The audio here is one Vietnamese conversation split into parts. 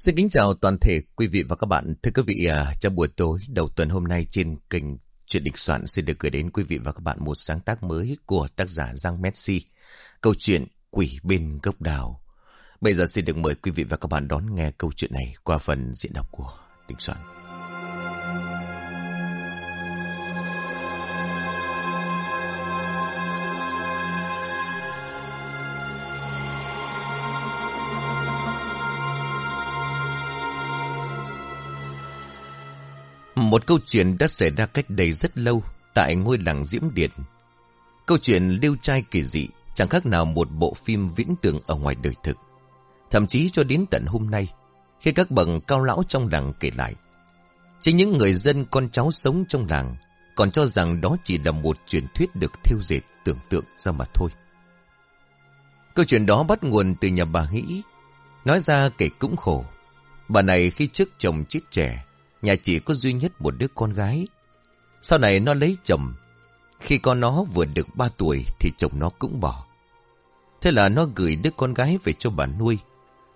Xin kính chào toàn thể quý vị và các bạn. Thưa quý vị, à, trong buổi tối đầu tuần hôm nay trên kênh Chuyện Địch Soạn xin được gửi đến quý vị và các bạn một sáng tác mới của tác giả Giang Messi. Câu chuyện Quỷ bên gốc đào. Bây giờ xin được mời quý vị và các bạn đón nghe câu chuyện này qua phần diễn đọc của Địch Soạn. Một câu chuyện đã xảy ra cách đây rất lâu tại ngôi làng Diễm Điện. Câu chuyện liêu trai kỳ dị chẳng khác nào một bộ phim viễn tưởng ở ngoài đời thực. Thậm chí cho đến tận hôm nay, khi các bậc cao lão trong làng kể lại, chính những người dân con cháu sống trong làng còn cho rằng đó chỉ là một truyền thuyết được thiêu dệt tưởng tượng ra mà thôi. Câu chuyện đó bắt nguồn từ nhà bà Hĩ, nói ra kể cũng khổ. Bà này khi trước chồng chết trẻ, Nhà chỉ có duy nhất một đứa con gái. Sau này nó lấy chồng. Khi con nó vừa được 3 tuổi Thì chồng nó cũng bỏ. Thế là nó gửi đứa con gái về cho bà nuôi.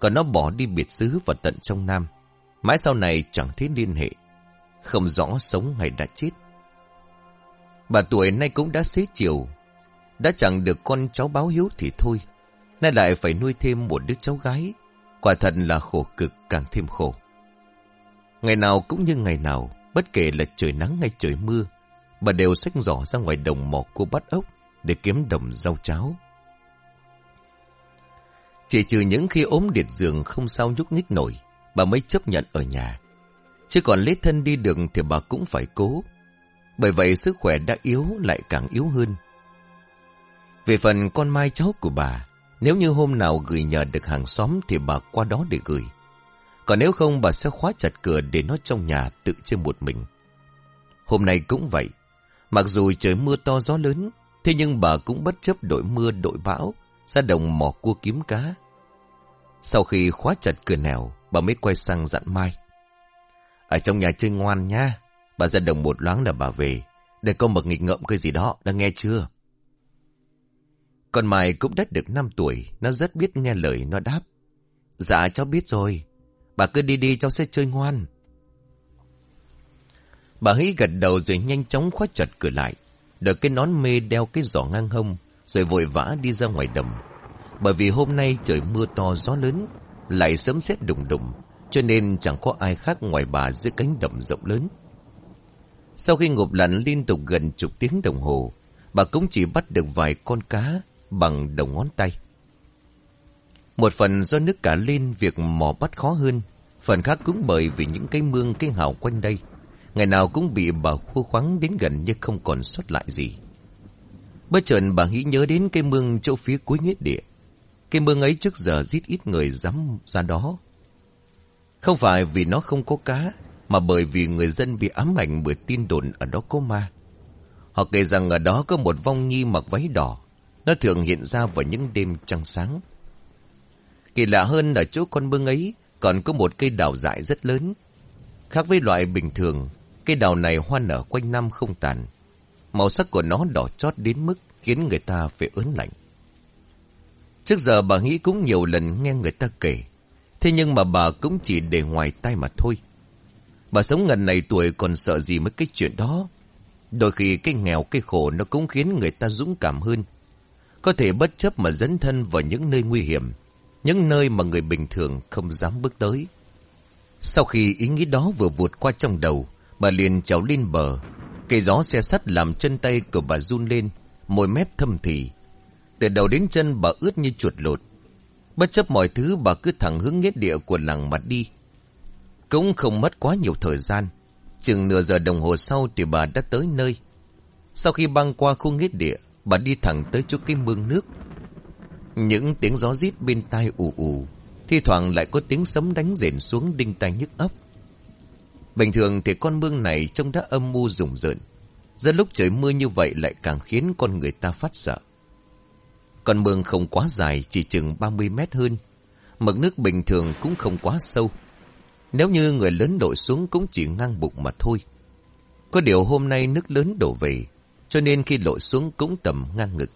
Còn nó bỏ đi biệt xứ và tận trong Nam. Mãi sau này chẳng thấy liên hệ. Không rõ sống hay đã chết. Bà tuổi nay cũng đã xế chiều. Đã chẳng được con cháu báo hiếu thì thôi. Nay lại phải nuôi thêm một đứa cháu gái. Quả thật là khổ cực, càng thêm khổ. Ngày nào cũng như ngày nào, bất kể là trời nắng hay trời mưa, bà đều xách giỏ ra ngoài đồng mỏ cua bắt ốc để kiếm đồng rau cháo. Chỉ trừ những khi ốm liệt giường không sao nhúc nhích nổi, bà mới chấp nhận ở nhà. Chứ còn lấy thân đi đường thì bà cũng phải cố. Bởi vậy sức khỏe đã yếu lại càng yếu hơn. Về phần con mai cháu của bà, nếu như hôm nào gửi nhờ được hàng xóm thì bà qua đó để gửi. Còn nếu không bà sẽ khóa chặt cửa để nó trong nhà tự chơi một mình. Hôm nay cũng vậy. Mặc dù trời mưa to gió lớn, thế nhưng bà cũng bất chấp đội mưa đội bão, ra đồng mò cua kiếm cá. Sau khi khóa chặt cửa nèo, bà mới quay sang dặn Mai. Ở trong nhà chơi ngoan nha, bà ra đồng một loáng là bà về, để có mực nghịch ngợm cái gì đó, đã nghe chưa? con Mai cũng đã được 5 tuổi, nó rất biết nghe lời nó đáp. Dạ cháu biết rồi, Bà cứ đi đi, cháu sẽ chơi ngoan. Bà hí gật đầu rồi nhanh chóng khóa chặt cửa lại. Đợt cái nón mê đeo cái giỏ ngang hông. Rồi vội vã đi ra ngoài đầm. Bởi vì hôm nay trời mưa to, gió lớn. Lại sớm xét đùng đùng. Cho nên chẳng có ai khác ngoài bà dưới cánh đầm rộng lớn. Sau khi ngụp lặn liên tục gần chục tiếng đồng hồ. Bà cũng chỉ bắt được vài con cá bằng đầu ngón tay. Một phần do nước cả lên việc mò bắt khó hơn. Phần khác cũng bởi vì những cái mương cái hào quanh đây. Ngày nào cũng bị bà khô khoáng đến gần như không còn sót lại gì. Bất chợt bà nghĩ nhớ đến cái mương chỗ phía cuối nghĩa địa. Cái mương ấy trước giờ giết ít người dám ra đó. Không phải vì nó không có cá, mà bởi vì người dân bị ám ảnh bởi tin đồn ở đó có ma. Họ kể rằng ở đó có một vong nhi mặc váy đỏ. Nó thường hiện ra vào những đêm trăng sáng. Kỳ lạ hơn ở chỗ con bưng ấy còn có một cây đào dại rất lớn. Khác với loại bình thường, cây đào này hoa nở quanh năm không tàn. Màu sắc của nó đỏ chót đến mức khiến người ta phải ớn lạnh. Trước giờ bà nghĩ cũng nhiều lần nghe người ta kể. Thế nhưng mà bà cũng chỉ để ngoài tay mà thôi. Bà sống ngần này tuổi còn sợ gì mấy cái chuyện đó. Đôi khi cái nghèo cái khổ nó cũng khiến người ta dũng cảm hơn. Có thể bất chấp mà dấn thân vào những nơi nguy hiểm những nơi mà người bình thường không dám bước tới. Sau khi ý nghĩ đó vừa vụt qua trong đầu, bà liền trèo lên bờ. Cây gió xe sắt làm chân tay của bà run lên, môi mép thâm thì. Từ đầu đến chân bà ướt như chuột lột. Bất chấp mọi thứ bà cứ thẳng hướng nghĩa địa của làng mà đi. Cũng không mất quá nhiều thời gian. Chừng nửa giờ đồng hồ sau thì bà đã tới nơi. Sau khi băng qua khu nghĩa địa, bà đi thẳng tới chỗ cái mương nước những tiếng gió rít bên tai ù ù, thi thoảng lại có tiếng sấm đánh rền xuống đinh tai nhức óc. Bình thường thì con mương này trông đã âm mưu rùng rợn. Giờ lúc trời mưa như vậy lại càng khiến con người ta phát sợ. Con mương không quá dài, chỉ chừng 30 mét hơn. Mực nước bình thường cũng không quá sâu. Nếu như người lớn đổ xuống cũng chỉ ngang bụng mà thôi. Có điều hôm nay nước lớn đổ về, cho nên khi lội xuống cũng tầm ngang ngực.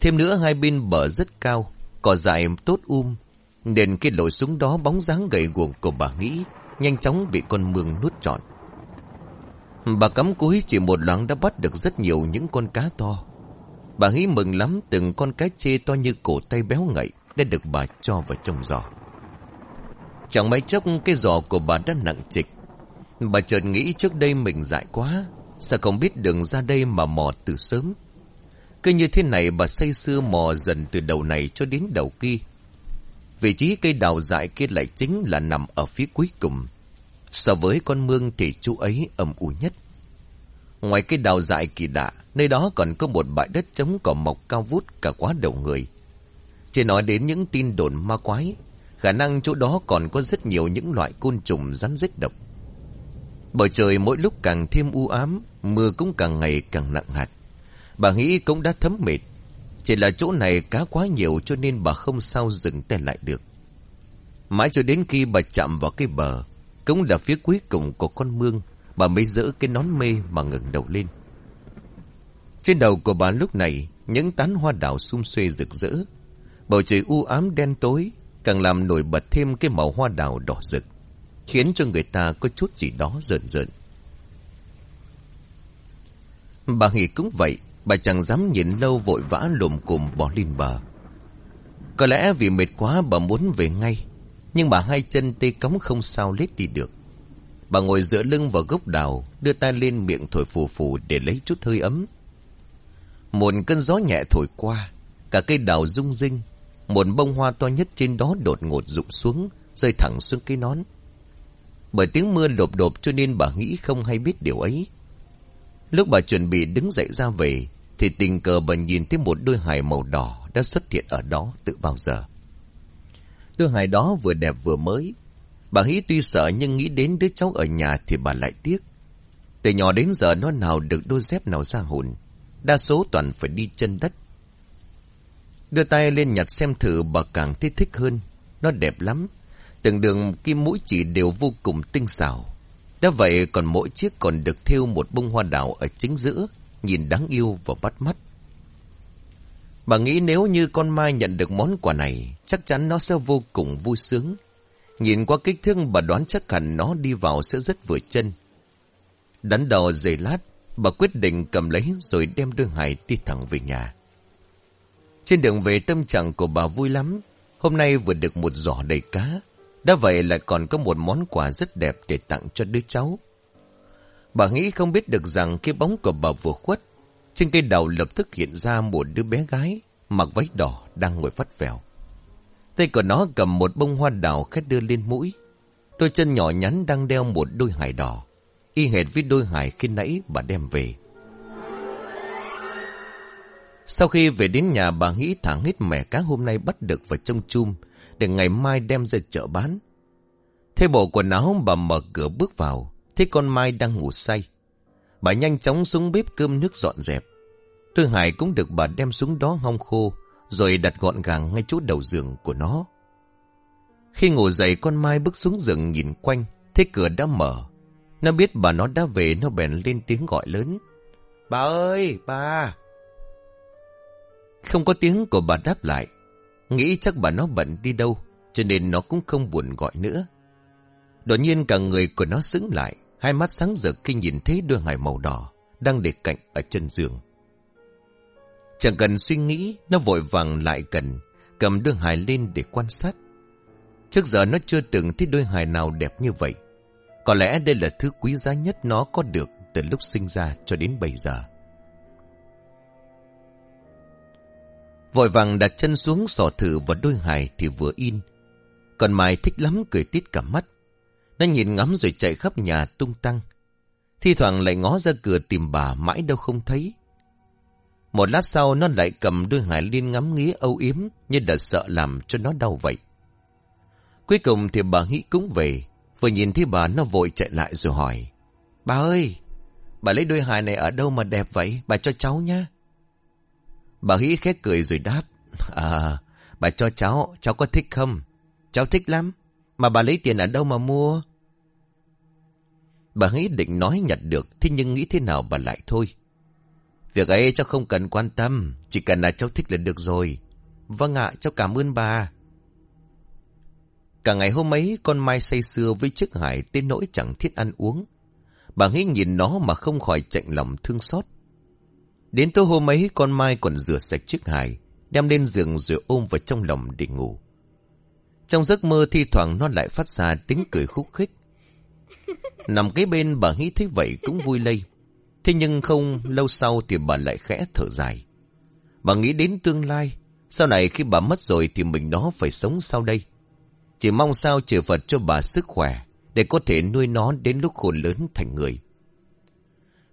Thêm nữa hai bên bờ rất cao, cỏ dại tốt um. Nên cái lội xuống đó bóng dáng gầy guồng của bà nghĩ Nhanh chóng bị con mương nuốt trọn. Bà cắm cúi chỉ một loáng đã bắt được rất nhiều những con cá to. Bà nghĩ mừng lắm từng con cá chê to như cổ tay béo ngậy Đã được bà cho vào trong giò. Chẳng mấy chốc cái giò của bà đã nặng trịch. Bà chợt nghĩ trước đây mình dại quá Sao không biết đường ra đây mà mò từ sớm. Cứ như thế này bà say sưa mò dần từ đầu này cho đến đầu kia. Vị trí cây đào dại kia lại chính là nằm ở phía cuối cùng. So với con mương thì chú ấy âm u nhất. Ngoài cây đào dại kỳ lạ, Nơi đó còn có một bãi đất trống cỏ mọc cao vút cả quá đầu người. Chỉ nói đến những tin đồn ma quái, Khả năng chỗ đó còn có rất nhiều những loại côn trùng rắn rết độc. Bầu trời mỗi lúc càng thêm u ám, Mưa cũng càng ngày càng nặng hạt. Bà nghĩ cũng đã thấm mệt. Chỉ là chỗ này cá quá nhiều Cho nên bà không sao dừng tay lại được. Mãi cho đến khi bà chạm vào cái bờ, Cũng là phía cuối cùng của con mương, Bà mới dỡ cái nón mê mà ngẩng đầu lên. Trên đầu của bà lúc này, Những tán hoa đào sum xuê rực rỡ. Bầu trời u ám đen tối, Càng làm nổi bật thêm cái màu hoa đào đỏ rực, Khiến cho người ta có chút gì đó rợn rợn. Bà nghĩ cũng vậy Bà chẳng dám nhìn lâu vội vã lùm cùm bỏ lên bờ. Có lẽ vì mệt quá bà muốn về ngay, Nhưng bà hai chân tê cống không sao lết đi được. Bà ngồi dựa lưng vào gốc đào, Đưa tay lên miệng thổi phù phù để lấy chút hơi ấm. Một cơn gió nhẹ thổi qua, Cả cây đào rung rinh, Một bông hoa to nhất trên đó đột ngột rụng xuống, Rơi thẳng xuống cây nón. Bởi tiếng mưa lộp đột cho nên bà nghĩ không hay biết điều ấy. Lúc bà chuẩn bị đứng dậy ra về thì tình cờ bà nhìn thấy một đôi hài màu đỏ Đã xuất hiện ở đó từ bao giờ. Đôi hài đó vừa đẹp vừa mới. Bà hí tuy sợ nhưng nghĩ đến đứa cháu ở nhà Thì bà lại tiếc. Từ nhỏ đến giờ nó nào được đôi dép nào ra hồn Đa số toàn phải đi chân đất. Đưa tay lên nhặt xem thử bà càng thấy thích hơn Nó đẹp lắm. Từng đường kim mũi chỉ đều vô cùng tinh xảo. Đã vậy còn mỗi chiếc còn được thêu một bông hoa đào ở chính giữa, nhìn đáng yêu và bắt mắt. Bà nghĩ nếu như con Mai nhận được món quà này, chắc chắn nó sẽ vô cùng vui sướng. Nhìn qua kích thước bà đoán chắc hẳn nó đi vào sẽ rất vừa chân. Đắn đo giày lát, bà quyết định cầm lấy rồi đem đưa Hải đi thẳng về nhà. Trên đường về tâm trạng của bà vui lắm. Hôm nay vừa được một giỏ đầy cá, đã vậy lại còn có một món quà rất đẹp để tặng cho đứa cháu. Bà nghĩ không biết được rằng cái bóng của bà vừa khuất, trên cây đầu lập tức hiện ra một đứa bé gái, mặc váy đỏ đang ngồi phát vèo. Tay của nó cầm một bông hoa đào khét đưa lên mũi. Đôi chân nhỏ nhắn đang đeo một đôi hải đỏ, y hệt với đôi hải khi nãy bà đem về. Sau khi về đến nhà bà nghĩ thẳng hết mẻ cá hôm nay bắt được vào trong chum, để ngày mai đem ra chợ bán. Thế bộ quần áo bà mở cửa bước vào, thấy con Mai đang ngủ say. Bà nhanh chóng xuống bếp cơm nước dọn dẹp. Tư Hải cũng được bà đem xuống đó hong khô, rồi đặt gọn gàng ngay chỗ đầu giường của nó. Khi ngủ dậy con Mai bước xuống giường nhìn quanh, thấy cửa đã mở. Nó biết bà nó đã về, nó bèn lên tiếng gọi lớn. Bà ơi, bà! Không có tiếng của bà đáp lại, Nghĩ chắc bà nó bận đi đâu Cho nên nó cũng không buồn gọi nữa Đột nhiên cả người của nó sững lại Hai mắt sáng rực khi nhìn thấy đôi hải màu đỏ Đang để cạnh ở chân giường Chẳng cần suy nghĩ, Nó vội vàng lại gần, Cầm đôi hải lên để quan sát Trước giờ nó chưa từng thấy đôi hải nào đẹp như vậy Có lẽ đây là thứ quý giá nhất nó có được Từ lúc sinh ra cho đến bây giờ Vội vàng đặt chân xuống sò thử vào đôi hài thì vừa in. Còn Mai thích lắm cười tít cả mắt. Nó nhìn ngắm rồi chạy khắp nhà tung tăng. Thi thoảng lại ngó ra cửa tìm bà mãi đâu không thấy. Một lát sau nó lại cầm đôi hải liên ngắm nghía âu yếm như là sợ làm cho nó đau vậy. Cuối cùng thì bà nghĩ cũng về. Vừa nhìn thấy bà nó vội chạy lại rồi hỏi. Bà ơi, bà lấy đôi hài này ở đâu mà đẹp vậy? Bà cho cháu nha. Bà Hĩ khét cười rồi đáp. À, bà cho cháu, cháu có thích không? Cháu thích lắm. Mà bà lấy tiền ở đâu mà mua? Bà ấy định nói nhặt được, thế nhưng nghĩ thế nào bà lại thôi. Việc ấy cháu không cần quan tâm, chỉ cần là cháu thích là được rồi. Vâng ạ, cháu cảm ơn bà. Cả ngày hôm ấy con Mai say sưa với chiếc hải tên nỗi chẳng thiết ăn uống. Bà ấy nhìn nó mà không khỏi chạnh lòng thương xót. Đến tối hôm ấy con Mai còn rửa sạch chiếc hải, đem lên giường rồi ôm vào trong lòng để ngủ. Trong giấc mơ thi thoảng nó lại phát ra tiếng cười khúc khích. Nằm kế bên bà nghĩ thấy vậy cũng vui lây. Thế nhưng không lâu sau thì bà lại khẽ thở dài. Bà nghĩ đến tương lai. Sau này khi bà mất rồi thì mình nó phải sống sau đây. Chỉ mong sao trừ Phật cho bà sức khỏe để có thể nuôi nó đến lúc khôn lớn thành người.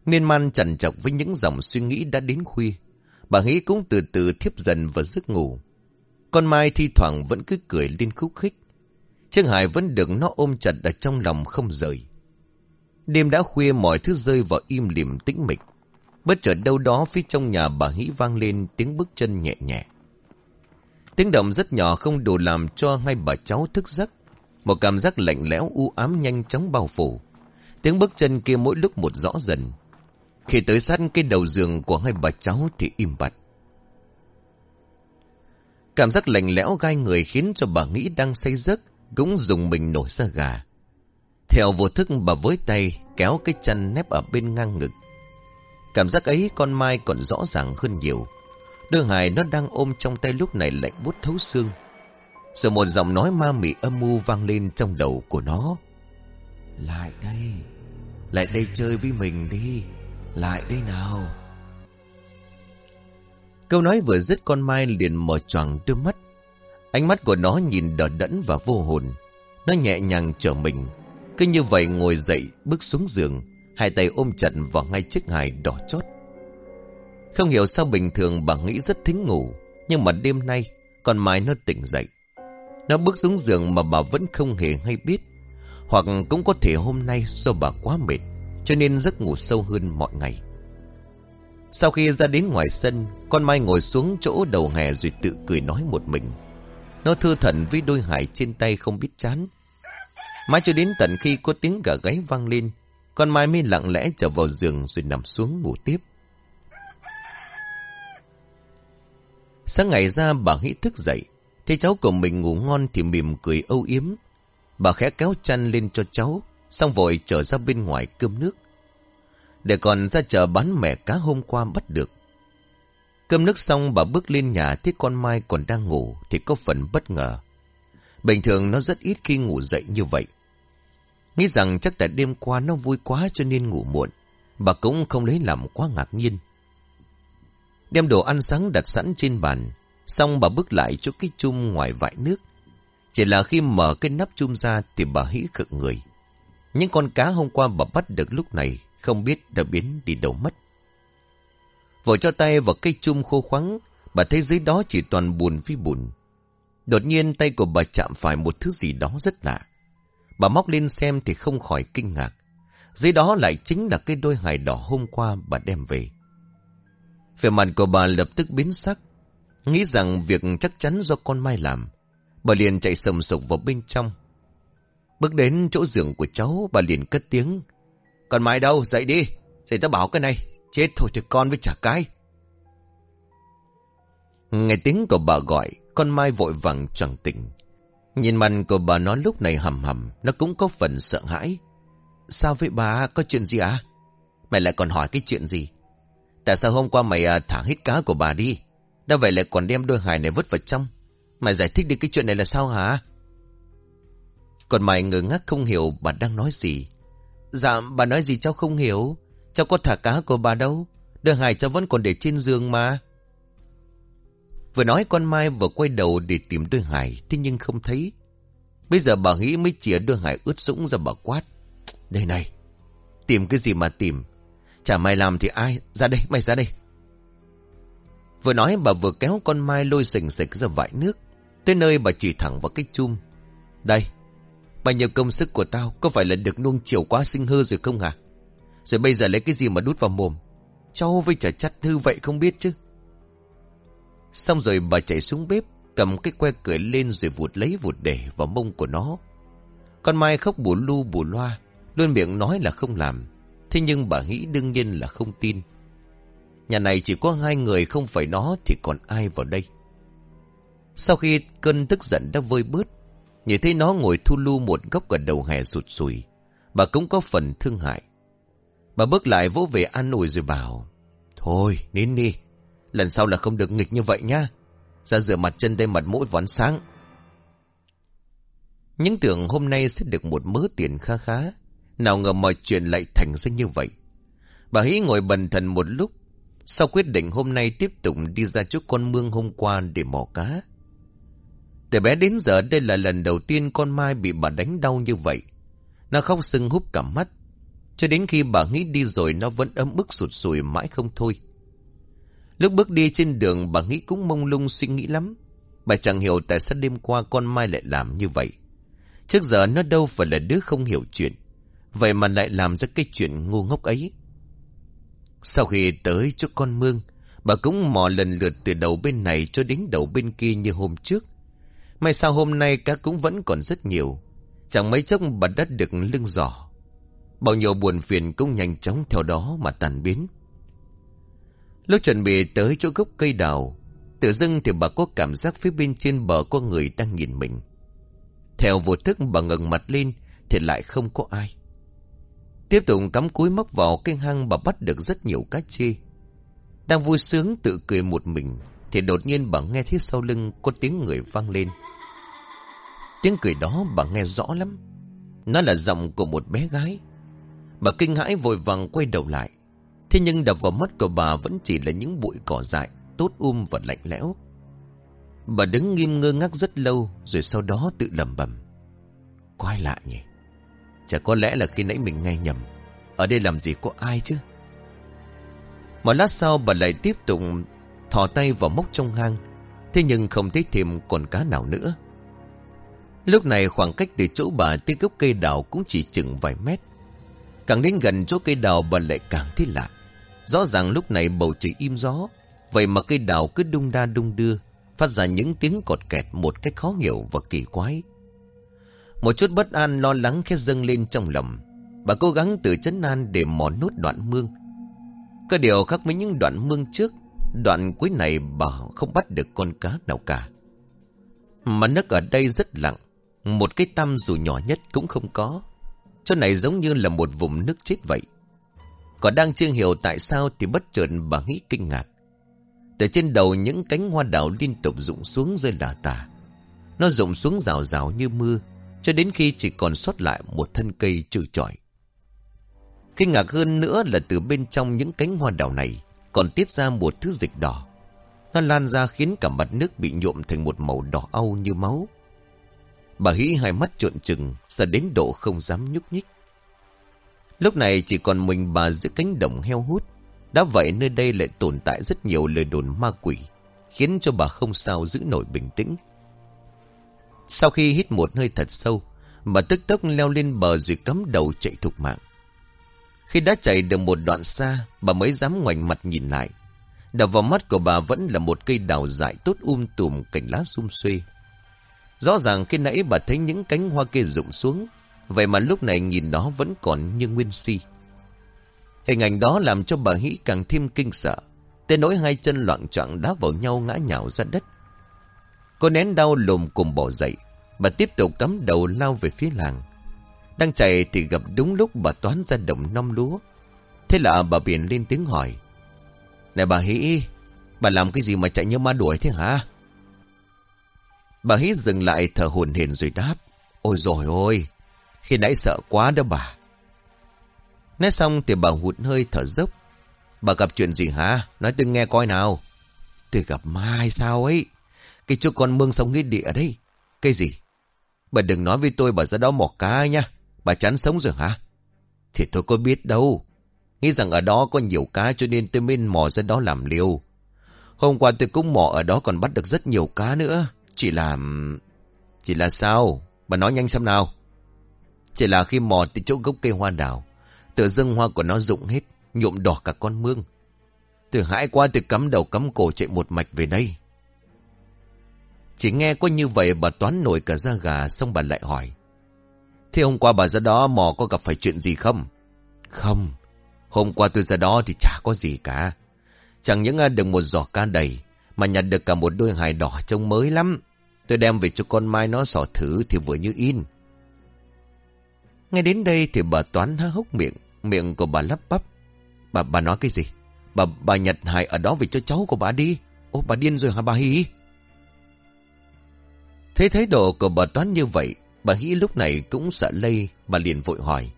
Miên man chằn chọc với những dòng suy nghĩ đã đến khuya. Bà nghĩ cũng từ từ thiếp dần vào giấc ngủ. Con Mai thi thoảng vẫn cứ cười lên khúc khích. Trương Hải vẫn được nó ôm chặt ở trong lòng không rời. Đêm đã khuya mọi thứ rơi vào im lìm tĩnh mịch. Bất chợt đâu đó phía trong nhà bà Hĩ vang lên tiếng bước chân nhẹ nhẹ. Tiếng động rất nhỏ không đủ làm cho hai bà cháu thức giấc. Một cảm giác lạnh lẽo u ám nhanh chóng bao phủ. Tiếng bước chân kia mỗi lúc một rõ dần. Khi tới sát cái đầu giường của hai bà cháu thì im bặt. Cảm giác lạnh lẽo gai người khiến cho bà nghĩ đang say giấc, cũng dùng mình nổi ra gà. Theo vô thức bà với tay kéo cái chân nép ở bên ngang ngực. Cảm giác ấy con Mai còn rõ ràng hơn nhiều. Đôi hài nó đang ôm trong tay lúc này lạnh bút thấu xương. Rồi một giọng nói ma mị âm mưu vang lên trong đầu của nó. Lại đây, lại đây chơi với mình đi, lại đây nào. Câu nói vừa dứt con Mai liền mở choàng đôi mắt. Ánh mắt của nó nhìn đờ đẫn và vô hồn. Nó nhẹ nhàng trở mình. Cứ như vậy ngồi dậy, bước xuống giường. Hai tay ôm chặt vào ngay chiếc hài đỏ chót. Không hiểu sao bình thường bà nghĩ rất thính ngủ. Nhưng mà đêm nay, con Mai nó tỉnh dậy. Nó bước xuống giường mà bà vẫn không hề hay biết. Hoặc cũng có thể hôm nay do bà quá mệt. Cho nên giấc ngủ sâu hơn mọi ngày. Sau khi ra đến ngoài sân, Con Mai ngồi xuống chỗ đầu hè Rồi tự cười nói một mình Nó thư thần với đôi hải trên tay không biết chán Mãi cho đến tận khi có tiếng gà gáy vang lên, Con Mai mới lặng lẽ trở vào giường Rồi nằm xuống ngủ tiếp Sáng ngày ra, bà hĩ thức dậy, Thấy cháu của mình ngủ ngon thì mỉm cười âu yếm Bà khẽ kéo chăn lên cho cháu, Xong vội trở ra bên ngoài cơm nước để còn ra chợ bán mẻ cá hôm qua bắt được. Cơm nước xong, bà bước lên nhà, thấy con Mai còn đang ngủ thì có phần bất ngờ. Bình thường nó rất ít khi ngủ dậy như vậy. Nghĩ rằng chắc tại đêm qua nó vui quá cho nên ngủ muộn. Bà cũng không lấy làm quá ngạc nhiên. Đem đồ ăn sáng đặt sẵn trên bàn. Xong bà bước lại chỗ cái chum ngoài vại nước. Chỉ là khi mở cái nắp chum ra thì bà hĩ khực người. Những con cá hôm qua bà bắt được lúc này không biết đã biến đi đâu mất. Vội cho tay vào cây chum khô khoắng, bà thấy dưới đó chỉ toàn bùn với bùn. Đột nhiên tay của bà chạm phải một thứ gì đó rất lạ. Bà móc lên xem thì không khỏi kinh ngạc. Dưới đó lại chính là cái đôi hài đỏ hôm qua bà đem về. Về mặt của bà lập tức biến sắc. Nghĩ rằng việc chắc chắn do con Mai làm. Bà liền chạy sầm sục vào bên trong. Bước đến chỗ giường của cháu, bà liền cất tiếng. Còn Mai đâu, dậy đi. Dậy tao bảo cái này. Chết thôi thì con với trả cái. Nghe tiếng của bà gọi, con Mai vội vàng chẳng tỉnh. Nhìn mặt của bà nó lúc này hầm hầm, nó cũng có phần sợ hãi. Sao với bà, có chuyện gì à? Mày lại còn hỏi cái chuyện gì? Tại sao hôm qua mày à, thả hít cá của bà đi? Đã vậy lại còn đem đôi hài này vứt vào trong. Mày giải thích đi cái chuyện này là sao hả? Còn mày ngờ ngác không hiểu bà đang nói gì. Dạ bà nói gì cháu không hiểu Cháu có thả cá của bà đâu Đôi hài cháu vẫn còn để trên giường mà Vừa nói con Mai vừa quay đầu để tìm đôi hải, Thế nhưng không thấy. Bây giờ bà nghĩ mới chìa đôi hải ướt sũng ra bà quát. Đây này, Tìm cái gì mà tìm? Chả mày làm thì ai? Ra đây, mày ra đây. Vừa nói bà vừa kéo con Mai lôi sình sịch ra vại nước. Tới nơi bà chỉ thẳng vào cái chum. Đây Bao nhiêu công sức của tao, Có phải là được nuông chiều quá sinh hư rồi không hả? Rồi bây giờ lấy cái gì mà đút vào mồm? Cháu với chả chắt hư vậy không biết chứ. Xong rồi bà chạy xuống bếp Cầm cái que cười lên rồi vụt lấy vụt để vào mông của nó Con Mai khóc bù lu bù loa Luôn miệng nói là không làm Thế nhưng bà nghĩ đương nhiên là không tin Nhà này chỉ có hai người không phải nó Thì còn ai vào đây Sau khi cơn tức giận đã vơi bớt Nhìn thấy nó ngồi thu lu một góc ở đầu hè sụt sùi. Bà cũng có phần thương hại. Bà bước lại vỗ về an ủi rồi bảo. Thôi, nín đi. Lần sau là không được nghịch như vậy nha Ra rửa mặt chân đây mặt mũi vón sáng. Những tưởng hôm nay sẽ được một mớ tiền kha khá. Nào ngờ mọi chuyện lại thành ra như vậy. Bà Hí ngồi bần thần một lúc. Sau quyết định hôm nay tiếp tục đi ra chỗ con mương hôm qua để mò cá. Từ bé đến giờ đây là lần đầu tiên con Mai bị bà đánh đau như vậy. Nó khóc sưng húp cả mắt. Cho đến khi bà nghĩ đi rồi nó vẫn ấm ức sụt sùi mãi không thôi. Lúc bước đi trên đường bà nghĩ cũng mông lung suy nghĩ lắm. Bà chẳng hiểu tại sao đêm qua con Mai lại làm như vậy. Trước giờ nó đâu phải là đứa không hiểu chuyện. Vậy mà lại làm ra cái chuyện ngu ngốc ấy. Sau khi tới chỗ con mương, bà cũng mò lần lượt từ đầu bên này cho đến đầu bên kia như hôm trước. May sao hôm nay cá cũng vẫn còn rất nhiều. Chẳng mấy chốc bà đã được lưng giỏ. Bao nhiêu buồn phiền cũng nhanh chóng theo đó mà tàn biến. Lúc chuẩn bị tới chỗ gốc cây đào, tự dưng thì bà có cảm giác phía bên trên bờ có người đang nhìn mình. Theo vô thức bà ngẩng mặt lên thì lại không có ai. Tiếp tục cắm cúi móc vào cái hang bà bắt được rất nhiều cá chê. Đang vui sướng tự cười một mình thì đột nhiên bà nghe thấy sau lưng có tiếng người vang lên. Tiếng cười đó bà nghe rõ lắm. Nó là giọng của một bé gái. Bà kinh hãi vội vàng quay đầu lại. Thế nhưng đập vào mắt của bà vẫn chỉ là những bụi cỏ dại, tốt um và lạnh lẽo. Bà đứng nghiêm ngơ ngác rất lâu rồi sau đó tự lầm bầm. Quay lại nhỉ? Chả có lẽ là khi nãy mình nghe nhầm. Ở đây làm gì có ai chứ? Một lát sau bà lại tiếp tục thò tay vào móc trong hang. Thế nhưng không thấy thêm con cá nào nữa. Lúc này khoảng cách từ chỗ bà tới gốc cây đào cũng chỉ chừng vài mét. Càng đến gần chỗ cây đào bà lại càng thấy lạ. Rõ ràng lúc này bầu trời im gió. Vậy mà cây đào cứ đung đa đung đưa. Phát ra những tiếng cọt kẹt một cách khó hiểu và kỳ quái. Một chút bất an lo lắng khét dâng lên trong lòng. Bà cố gắng tự chấn an để mò nốt đoạn mương. Có điều khác với những đoạn mương trước. Đoạn cuối này bà không bắt được con cá nào cả. Mà nước ở đây rất lặng. Một cái tăm dù nhỏ nhất cũng không có. Chỗ này giống như là một vùng nước chết vậy. Còn đang chưa hiểu tại sao thì bất chợt bà nghĩ kinh ngạc. Từ trên đầu những cánh hoa đào liên tục rụng xuống rơi lả tả. Nó rụng xuống rào rào như mưa, cho đến khi chỉ còn sót lại một thân cây trừ trọi. Kinh ngạc hơn nữa là từ bên trong những cánh hoa đào này còn tiết ra một thứ dịch đỏ. Nó lan ra khiến cả mặt nước bị nhuộm thành một màu đỏ au như máu. Bà hĩ hai mắt trợn trừng, sợ đến độ không dám nhúc nhích. Lúc này chỉ còn mình bà giữa cánh đồng heo hút. Đã vậy nơi đây lại tồn tại rất nhiều lời đồn ma quỷ, khiến cho bà không sao giữ nổi bình tĩnh. Sau khi hít một hơi thật sâu, bà tức tốc leo lên bờ rồi cắm đầu chạy thục mạng. Khi đã chạy được một đoạn xa, bà mới dám ngoảnh mặt nhìn lại. Đập vào mắt của bà vẫn là một cây đào dại tốt um tùm cành lá sum xuê. Rõ ràng khi nãy bà thấy những cánh hoa kia rụng xuống, vậy mà lúc này nhìn nó vẫn còn như nguyên si. Hình ảnh đó làm cho bà Hĩ càng thêm kinh sợ. Tên nỗi hai chân loạn trọng đá vào nhau ngã nhào ra đất. Cô nén đau lùm cùng bỏ dậy. Bà tiếp tục cắm đầu lao về phía làng. Đang chạy thì gặp đúng lúc bà toán ra đồng năm lúa. Thế là bà biển lên tiếng hỏi. Này bà Hĩ, bà làm cái gì mà chạy như ma đuổi thế hả? Bà Hĩ dừng lại thở hồn hển rồi đáp. Ôi rồi ôi, khi nãy sợ quá đó bà. Nói xong thì bà hụt hơi thở dốc. Bà gặp chuyện gì hả? Nói tôi nghe coi nào. Tôi gặp Mai sao ấy. Cái chỗ con mương sông nghĩa địa đấy. Cái gì? Bà đừng nói với tôi bà ra đó mò cá nha. Bà chán sống rồi hả? Thì tôi có biết đâu. Nghĩ rằng ở đó có nhiều cá cho nên tôi mới mò ra đó làm liều. Hôm qua tôi cũng mò ở đó còn bắt được rất nhiều cá nữa. Chỉ là... Chỉ là sao? Bà nói nhanh xem nào. Chỉ là khi mò tới chỗ gốc cây hoa đào. Tự dưng hoa của nó rụng hết, nhuộm đỏ cả con mương. Từ hãi qua từ cắm đầu cắm cổ chạy một mạch về đây. Chỉ nghe có như vậy bà toán nổi cả da gà xong bà lại hỏi. Thế hôm qua bà ra đó mò có gặp phải chuyện gì không? Không. Hôm qua tôi ra đó thì chả có gì cả. Chẳng những được một giỏ cá đầy mà nhặt được cả một đôi hài đỏ trông mới lắm. Tôi đem về cho con Mai nó sò thử thì vừa như in nghe đến đây thì bà Toán há hốc miệng, miệng của bà lắp bắp. Bà bà nói cái gì? Bà bà nhặt hại ở đó về cho cháu của bà đi. Ô bà điên rồi hả bà Hy? Thấy thái độ của bà Toán như vậy, bà Hy lúc này cũng sợ lây, bà liền vội hỏi.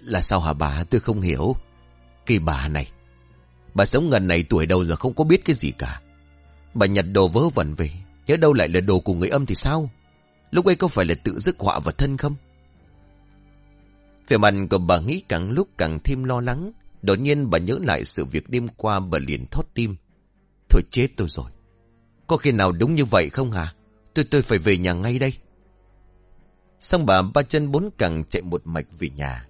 Là sao hả bà? Tôi không hiểu. Kỳ bà này. Bà sống gần này tuổi đầu giờ không có biết cái gì cả. Bà nhặt đồ vớ vẩn về. Nhớ đâu lại là đồ của người âm thì sao? Lúc ấy có phải là tự dứt họa vào thân không? Về mặt của bà nghĩ càng lúc càng thêm lo lắng. Đột nhiên bà nhớ lại sự việc đêm qua bà liền thót tim. Thôi chết tôi rồi. Có khi nào đúng như vậy không hả? Tôi tôi phải về nhà ngay đây. Xong bà ba chân bốn cẳng chạy một mạch về nhà.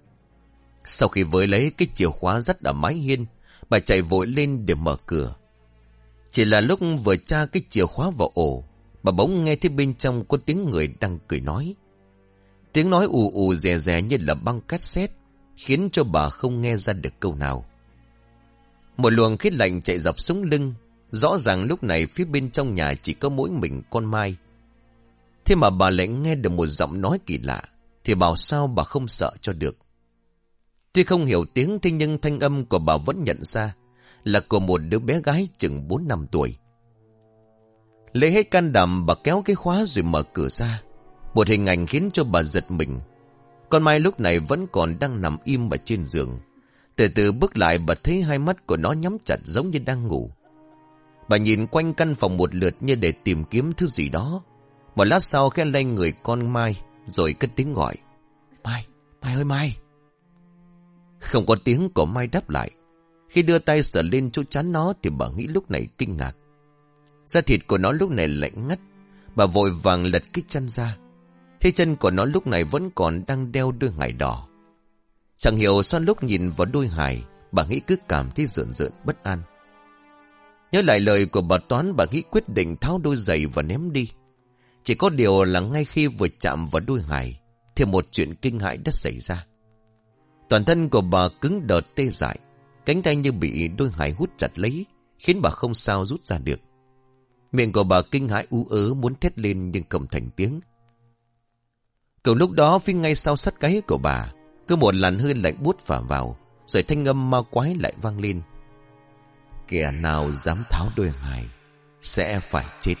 Sau khi với lấy cái chìa khóa dắt ở mái hiên, bà chạy vội lên để mở cửa. Chỉ là lúc vừa tra cái chìa khóa vào ổ, bà bỗng nghe thấy bên trong có tiếng người đang cười nói. Tiếng nói ù ù rè rè như là băng cassette, khiến cho bà không nghe ra được câu nào. Một luồng khí lạnh chạy dọc sống lưng, rõ ràng lúc này phía bên trong nhà chỉ có mỗi mình con Mai. Thế mà bà lại nghe được một giọng nói kỳ lạ, thì bảo sao bà không sợ cho được. Tuy không hiểu tiếng thế nhưng thanh âm của bà vẫn nhận ra là của một đứa bé gái chừng 4 năm tuổi. Lấy hết can đảm bà kéo cái khóa rồi mở cửa ra. Một hình ảnh khiến cho bà giật mình. Con Mai lúc này vẫn còn đang nằm im ở trên giường. Từ từ bước lại bà thấy hai mắt của nó nhắm chặt giống như đang ngủ. Bà nhìn quanh căn phòng một lượt như để tìm kiếm thứ gì đó. Một lát sau khen lên người con Mai rồi cất tiếng gọi. Mai, Mai ơi Mai. Không có tiếng của Mai đáp lại. Khi đưa tay sờ lên chỗ chán nó thì bà nghĩ lúc này kinh ngạc. Da thịt của nó lúc này lạnh ngắt. Bà vội vàng lật cái chân ra. Thế chân của nó lúc này vẫn còn đang đeo đôi hải đỏ. Chẳng hiểu sao lúc nhìn vào đôi hải, bà nghĩ cứ cảm thấy rợn rợn bất an. Nhớ lại lời của bà Toán bà nghĩ quyết định tháo đôi giày và ném đi. Chỉ có điều là ngay khi vừa chạm vào đôi hải, thì một chuyện kinh hãi đã xảy ra. Toàn thân của bà cứng đợt tê dại, cánh tay như bị đôi hải hút chặt lấy, khiến bà không sao rút ra được. Miệng của bà kinh hãi ú ớ muốn thét lên nhưng không thành tiếng. Cầu lúc đó phía ngay sau sắt cái của bà, cứ một làn hơi lạnh bút phả vào, rồi thanh âm ma quái lại vang lên. Kẻ nào dám tháo đôi ngài sẽ phải chết.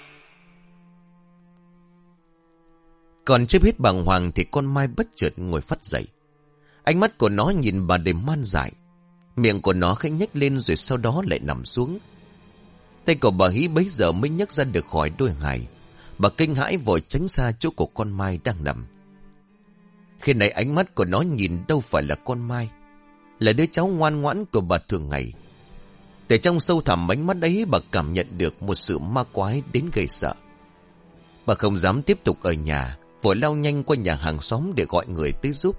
Còn chưa biết bằng hoàng thì con Mai bất chợt ngồi phát dậy. Ánh mắt của nó nhìn bà đầy man dại. Miệng của nó khẽ nhếch lên rồi sau đó lại nằm xuống. Tay của bà Hí bấy giờ mới nhấc ra được khỏi đôi ngài Bà kinh hãi vội tránh xa chỗ của con Mai đang nằm. Khi này ánh mắt của nó nhìn đâu phải là con Mai. Là đứa cháu ngoan ngoãn của bà thường ngày. Từ trong sâu thẳm ánh mắt ấy bà cảm nhận được một sự ma quái đến gây sợ. Bà không dám tiếp tục ở nhà, vội lao nhanh qua nhà hàng xóm để gọi người tới giúp.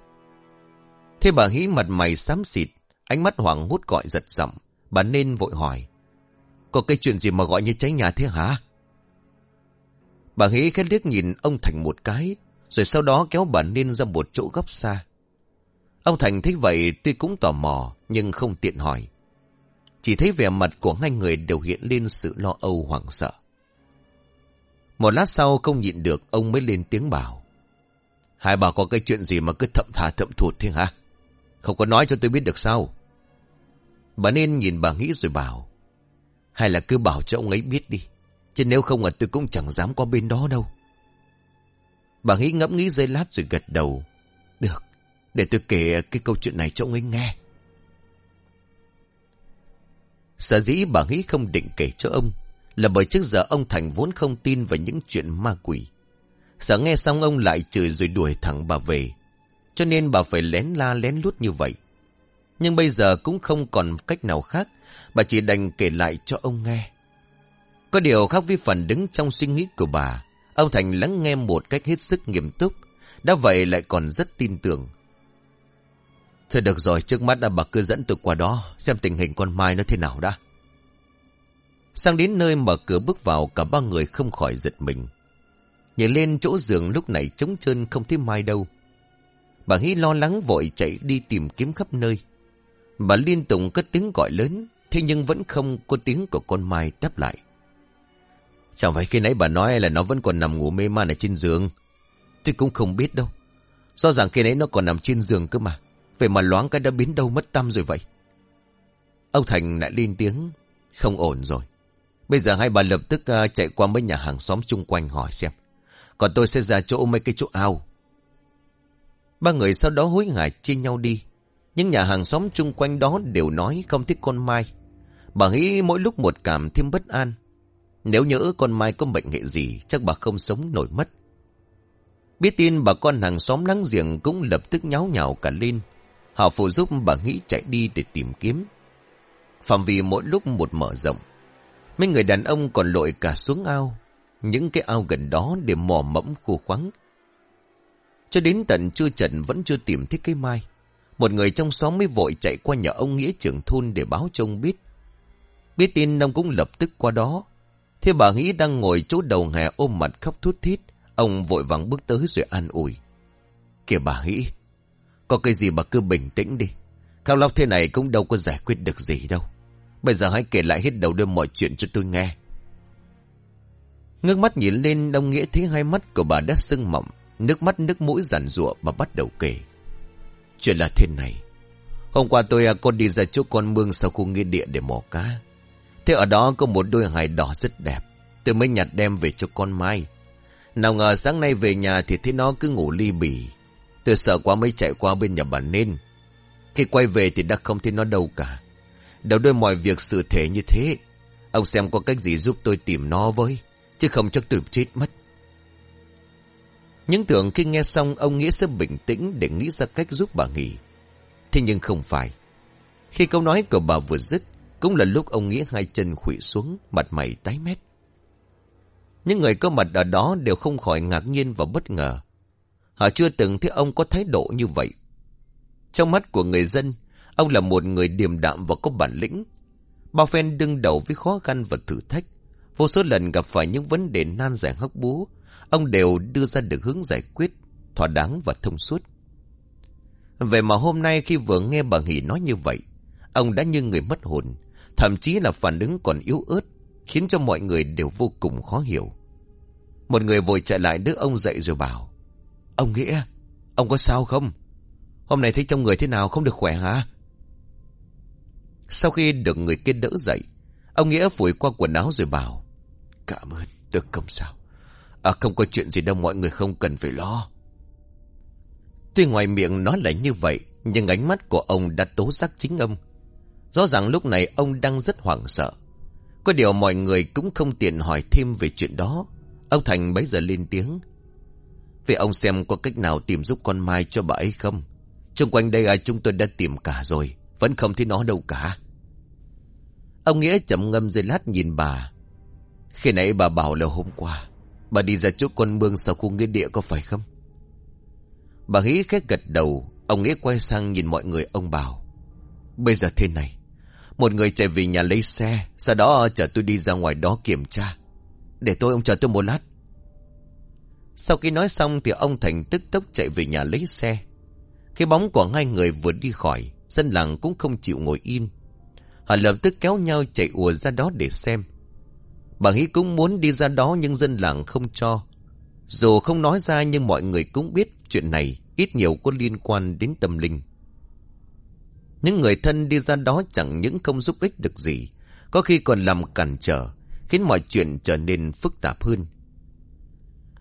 Thế bà hí mặt mày xám xịt, ánh mắt hoảng hốt gọi giật giọng, bà nên vội hỏi. Có cái chuyện gì mà gọi như cháy nhà thế hả? Bà hí khét liếc nhìn ông Thành một cái, rồi sau đó kéo bà nên ra một chỗ góc xa. Ông Thành thấy vậy tuy cũng tò mò, nhưng không tiện hỏi. Chỉ thấy vẻ mặt của hai người đều hiện lên sự lo âu hoảng sợ. Một lát sau không nhịn được ông mới lên tiếng bảo. Hai bà có cái chuyện gì mà cứ thậm thà thậm thụt thế hả? Không có nói cho tôi biết được sao? Bà nên nhìn bà nghĩ rồi bảo. Hay là cứ bảo cho ông ấy biết đi. Chứ nếu không là tôi cũng chẳng dám qua bên đó đâu. Bà nghĩ ngẫm nghĩ giây lát rồi gật đầu. Được, để tôi kể cái câu chuyện này cho ông ấy nghe. Sở dĩ bà nghĩ không định kể cho ông là bởi trước giờ ông Thành vốn không tin vào những chuyện ma quỷ. Sợ nghe xong ông lại chửi rồi đuổi thẳng bà về. Cho nên bà phải lén la lén lút như vậy. Nhưng bây giờ cũng không còn cách nào khác. Bà chỉ đành kể lại cho ông nghe. Có điều khác với phần đứng trong suy nghĩ của bà. Ông Thành lắng nghe một cách hết sức nghiêm túc. Đã vậy lại còn rất tin tưởng. Thôi được rồi, trước mắt là bà cứ dẫn tôi qua đó, xem tình hình con Mai nó thế nào đã. Sang đến nơi mở cửa bước vào cả ba người không khỏi giật mình. Nhìn lên chỗ giường lúc này trống trơn không thấy Mai đâu. Bà Hy lo lắng vội chạy đi tìm kiếm khắp nơi. Bà liên tục cất tiếng gọi lớn, thế nhưng vẫn không có tiếng của con Mai đáp lại. Chẳng phải khi nãy bà nói là nó vẫn còn nằm ngủ mê man ở trên giường. Tôi cũng không biết đâu. Do rằng khi nãy nó còn nằm trên giường cơ mà. Vậy mà loáng cái đã biến đâu mất tâm rồi vậy. Ông Thành lại lên tiếng. Không ổn rồi. Bây giờ hai bà lập tức uh, chạy qua mấy nhà hàng xóm chung quanh hỏi xem. Còn tôi sẽ ra chỗ mấy cái chỗ ao. Ba người sau đó hối hả chia nhau đi. Những nhà hàng xóm chung quanh đó đều nói không thích con Mai. Bà nghĩ mỗi lúc một cảm thêm bất an. Nếu nhớ con Mai có bệnh nghệ gì, chắc bà không sống nổi mất. Biết tin bà con hàng xóm láng giềng cũng lập tức nháo nhào cả lên. Họ phụ giúp bà nghĩ chạy đi để tìm kiếm. Phạm vi mỗi lúc một mở rộng. Mấy người đàn ông còn lội cả xuống ao. Những cái ao gần đó để mò mẫm khô khoắng. Cho đến tận trưa trần vẫn chưa tìm thấy cây mai. Một người trong xóm mới vội chạy qua nhà ông Nghĩa trưởng thôn để báo cho ông biết. Biết tin ông cũng lập tức qua đó. Thế bà hĩ đang ngồi chỗ đầu hè ôm mặt khóc thút thít. Ông vội vàng bước tới rồi an ủi. Kìa bà hĩ có cái gì bà cứ bình tĩnh đi. khao lóc thế này cũng đâu có giải quyết được gì đâu. Bây giờ hãy kể lại hết đầu đêm mọi chuyện cho tôi nghe. Ngước mắt nhìn lên, đông Nghĩa thấy hai mắt của bà đã sưng mỏng. Nước mắt nước mũi giản rụa bà bắt đầu kể. Chuyện là thế này. Hôm qua tôi à, con đi ra chỗ con mương sau khu nghĩa địa để mò cá. Thế ở đó có một đôi hài đỏ rất đẹp. Tôi mới nhặt đem về cho con Mai. Nào ngờ sáng nay về nhà thì thấy nó cứ ngủ ly bì. Tôi sợ quá mới chạy qua bên nhà bà nên. Khi quay về thì đã không thấy nó đâu cả. Đầu đôi mọi việc sự thể như thế. Ông xem có cách gì giúp tôi tìm nó với. Chứ không chắc tôi chết mất. Những tưởng khi nghe xong ông Nghĩa sẽ bình tĩnh để nghĩ ra cách giúp bà nghỉ. Thế nhưng không phải. Khi câu nói của bà vừa dứt, cũng là lúc ông Nghĩa hai chân khủy xuống, mặt mày tái mét. Những người có mặt ở đó đều không khỏi ngạc nhiên và bất ngờ. Họ chưa từng thấy ông có thái độ như vậy. Trong mắt của người dân, ông là một người điềm đạm và có bản lĩnh. Bao phen đương đầu với khó khăn và thử thách. Vô số lần gặp phải những vấn đề nan giải hóc búa, ông đều đưa ra được hướng giải quyết, thỏa đáng và thông suốt. Vậy mà hôm nay khi vừa nghe bà Hỷ nói như vậy, ông đã như người mất hồn, thậm chí là phản ứng còn yếu ớt, khiến cho mọi người đều vô cùng khó hiểu. Một người vội chạy lại đứa ông dậy rồi bảo, Ông Nghĩa, ông có sao không? Hôm nay thấy trong người thế nào không được khỏe hả? Sau khi được người kia đỡ dậy, ông Nghĩa phủi qua quần áo rồi bảo, Cảm ơn, tôi không sao. À không có chuyện gì đâu mọi người không cần phải lo. Tuy ngoài miệng nói là như vậy, nhưng ánh mắt của ông đã tố giác chính ông. Rõ ràng lúc này ông đang rất hoảng sợ. Có điều mọi người cũng không tiện hỏi thêm về chuyện đó. Ông Thành bấy giờ lên tiếng. Vì ông xem có cách nào tìm giúp con Mai cho bà ấy không? Trung quanh đây à, chúng tôi đã tìm cả rồi. Vẫn không thấy nó đâu cả. Ông Nghĩa chậm ngâm dây lát nhìn bà. Khi nãy bà bảo là hôm qua. Bà đi ra chỗ con mương sau khu nghĩa địa có phải không? Bà hí khét gật đầu. Ông Nghĩa quay sang nhìn mọi người ông bảo. Bây giờ thế này. Một người chạy về nhà lấy xe. Sau đó chở tôi đi ra ngoài đó kiểm tra. Để tôi ông chờ tôi một lát. Sau khi nói xong thì ông Thành tức tốc chạy về nhà lấy xe. khi bóng của hai người vừa đi khỏi, dân làng cũng không chịu ngồi im. Họ lập tức kéo nhau chạy ùa ra đó để xem. Bà nghĩ cũng muốn đi ra đó nhưng dân làng không cho. Dù không nói ra nhưng mọi người cũng biết chuyện này ít nhiều có liên quan đến tâm linh. Những người thân đi ra đó chẳng những không giúp ích được gì, có khi còn làm cản trở, khiến mọi chuyện trở nên phức tạp hơn.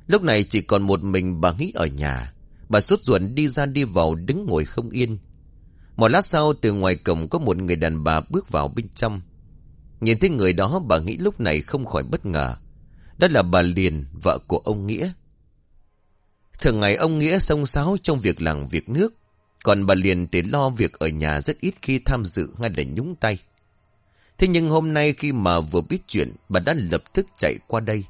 Lúc này chỉ còn một mình bà nghĩ ở nhà, bà sốt ruột đi ra đi vào đứng ngồi không yên. Một lát sau từ ngoài cổng có một người đàn bà bước vào bên trong. Nhìn thấy người đó bà nghĩ lúc này không khỏi bất ngờ. Đó là bà Liền, vợ của ông Nghĩa. Thường ngày ông Nghĩa sông sáo trong việc làng việc nước. Còn bà Liền thì lo việc ở nhà rất ít khi tham dự ngay là nhúng tay. Thế nhưng hôm nay khi mà vừa biết chuyện, bà đã lập tức chạy qua đây.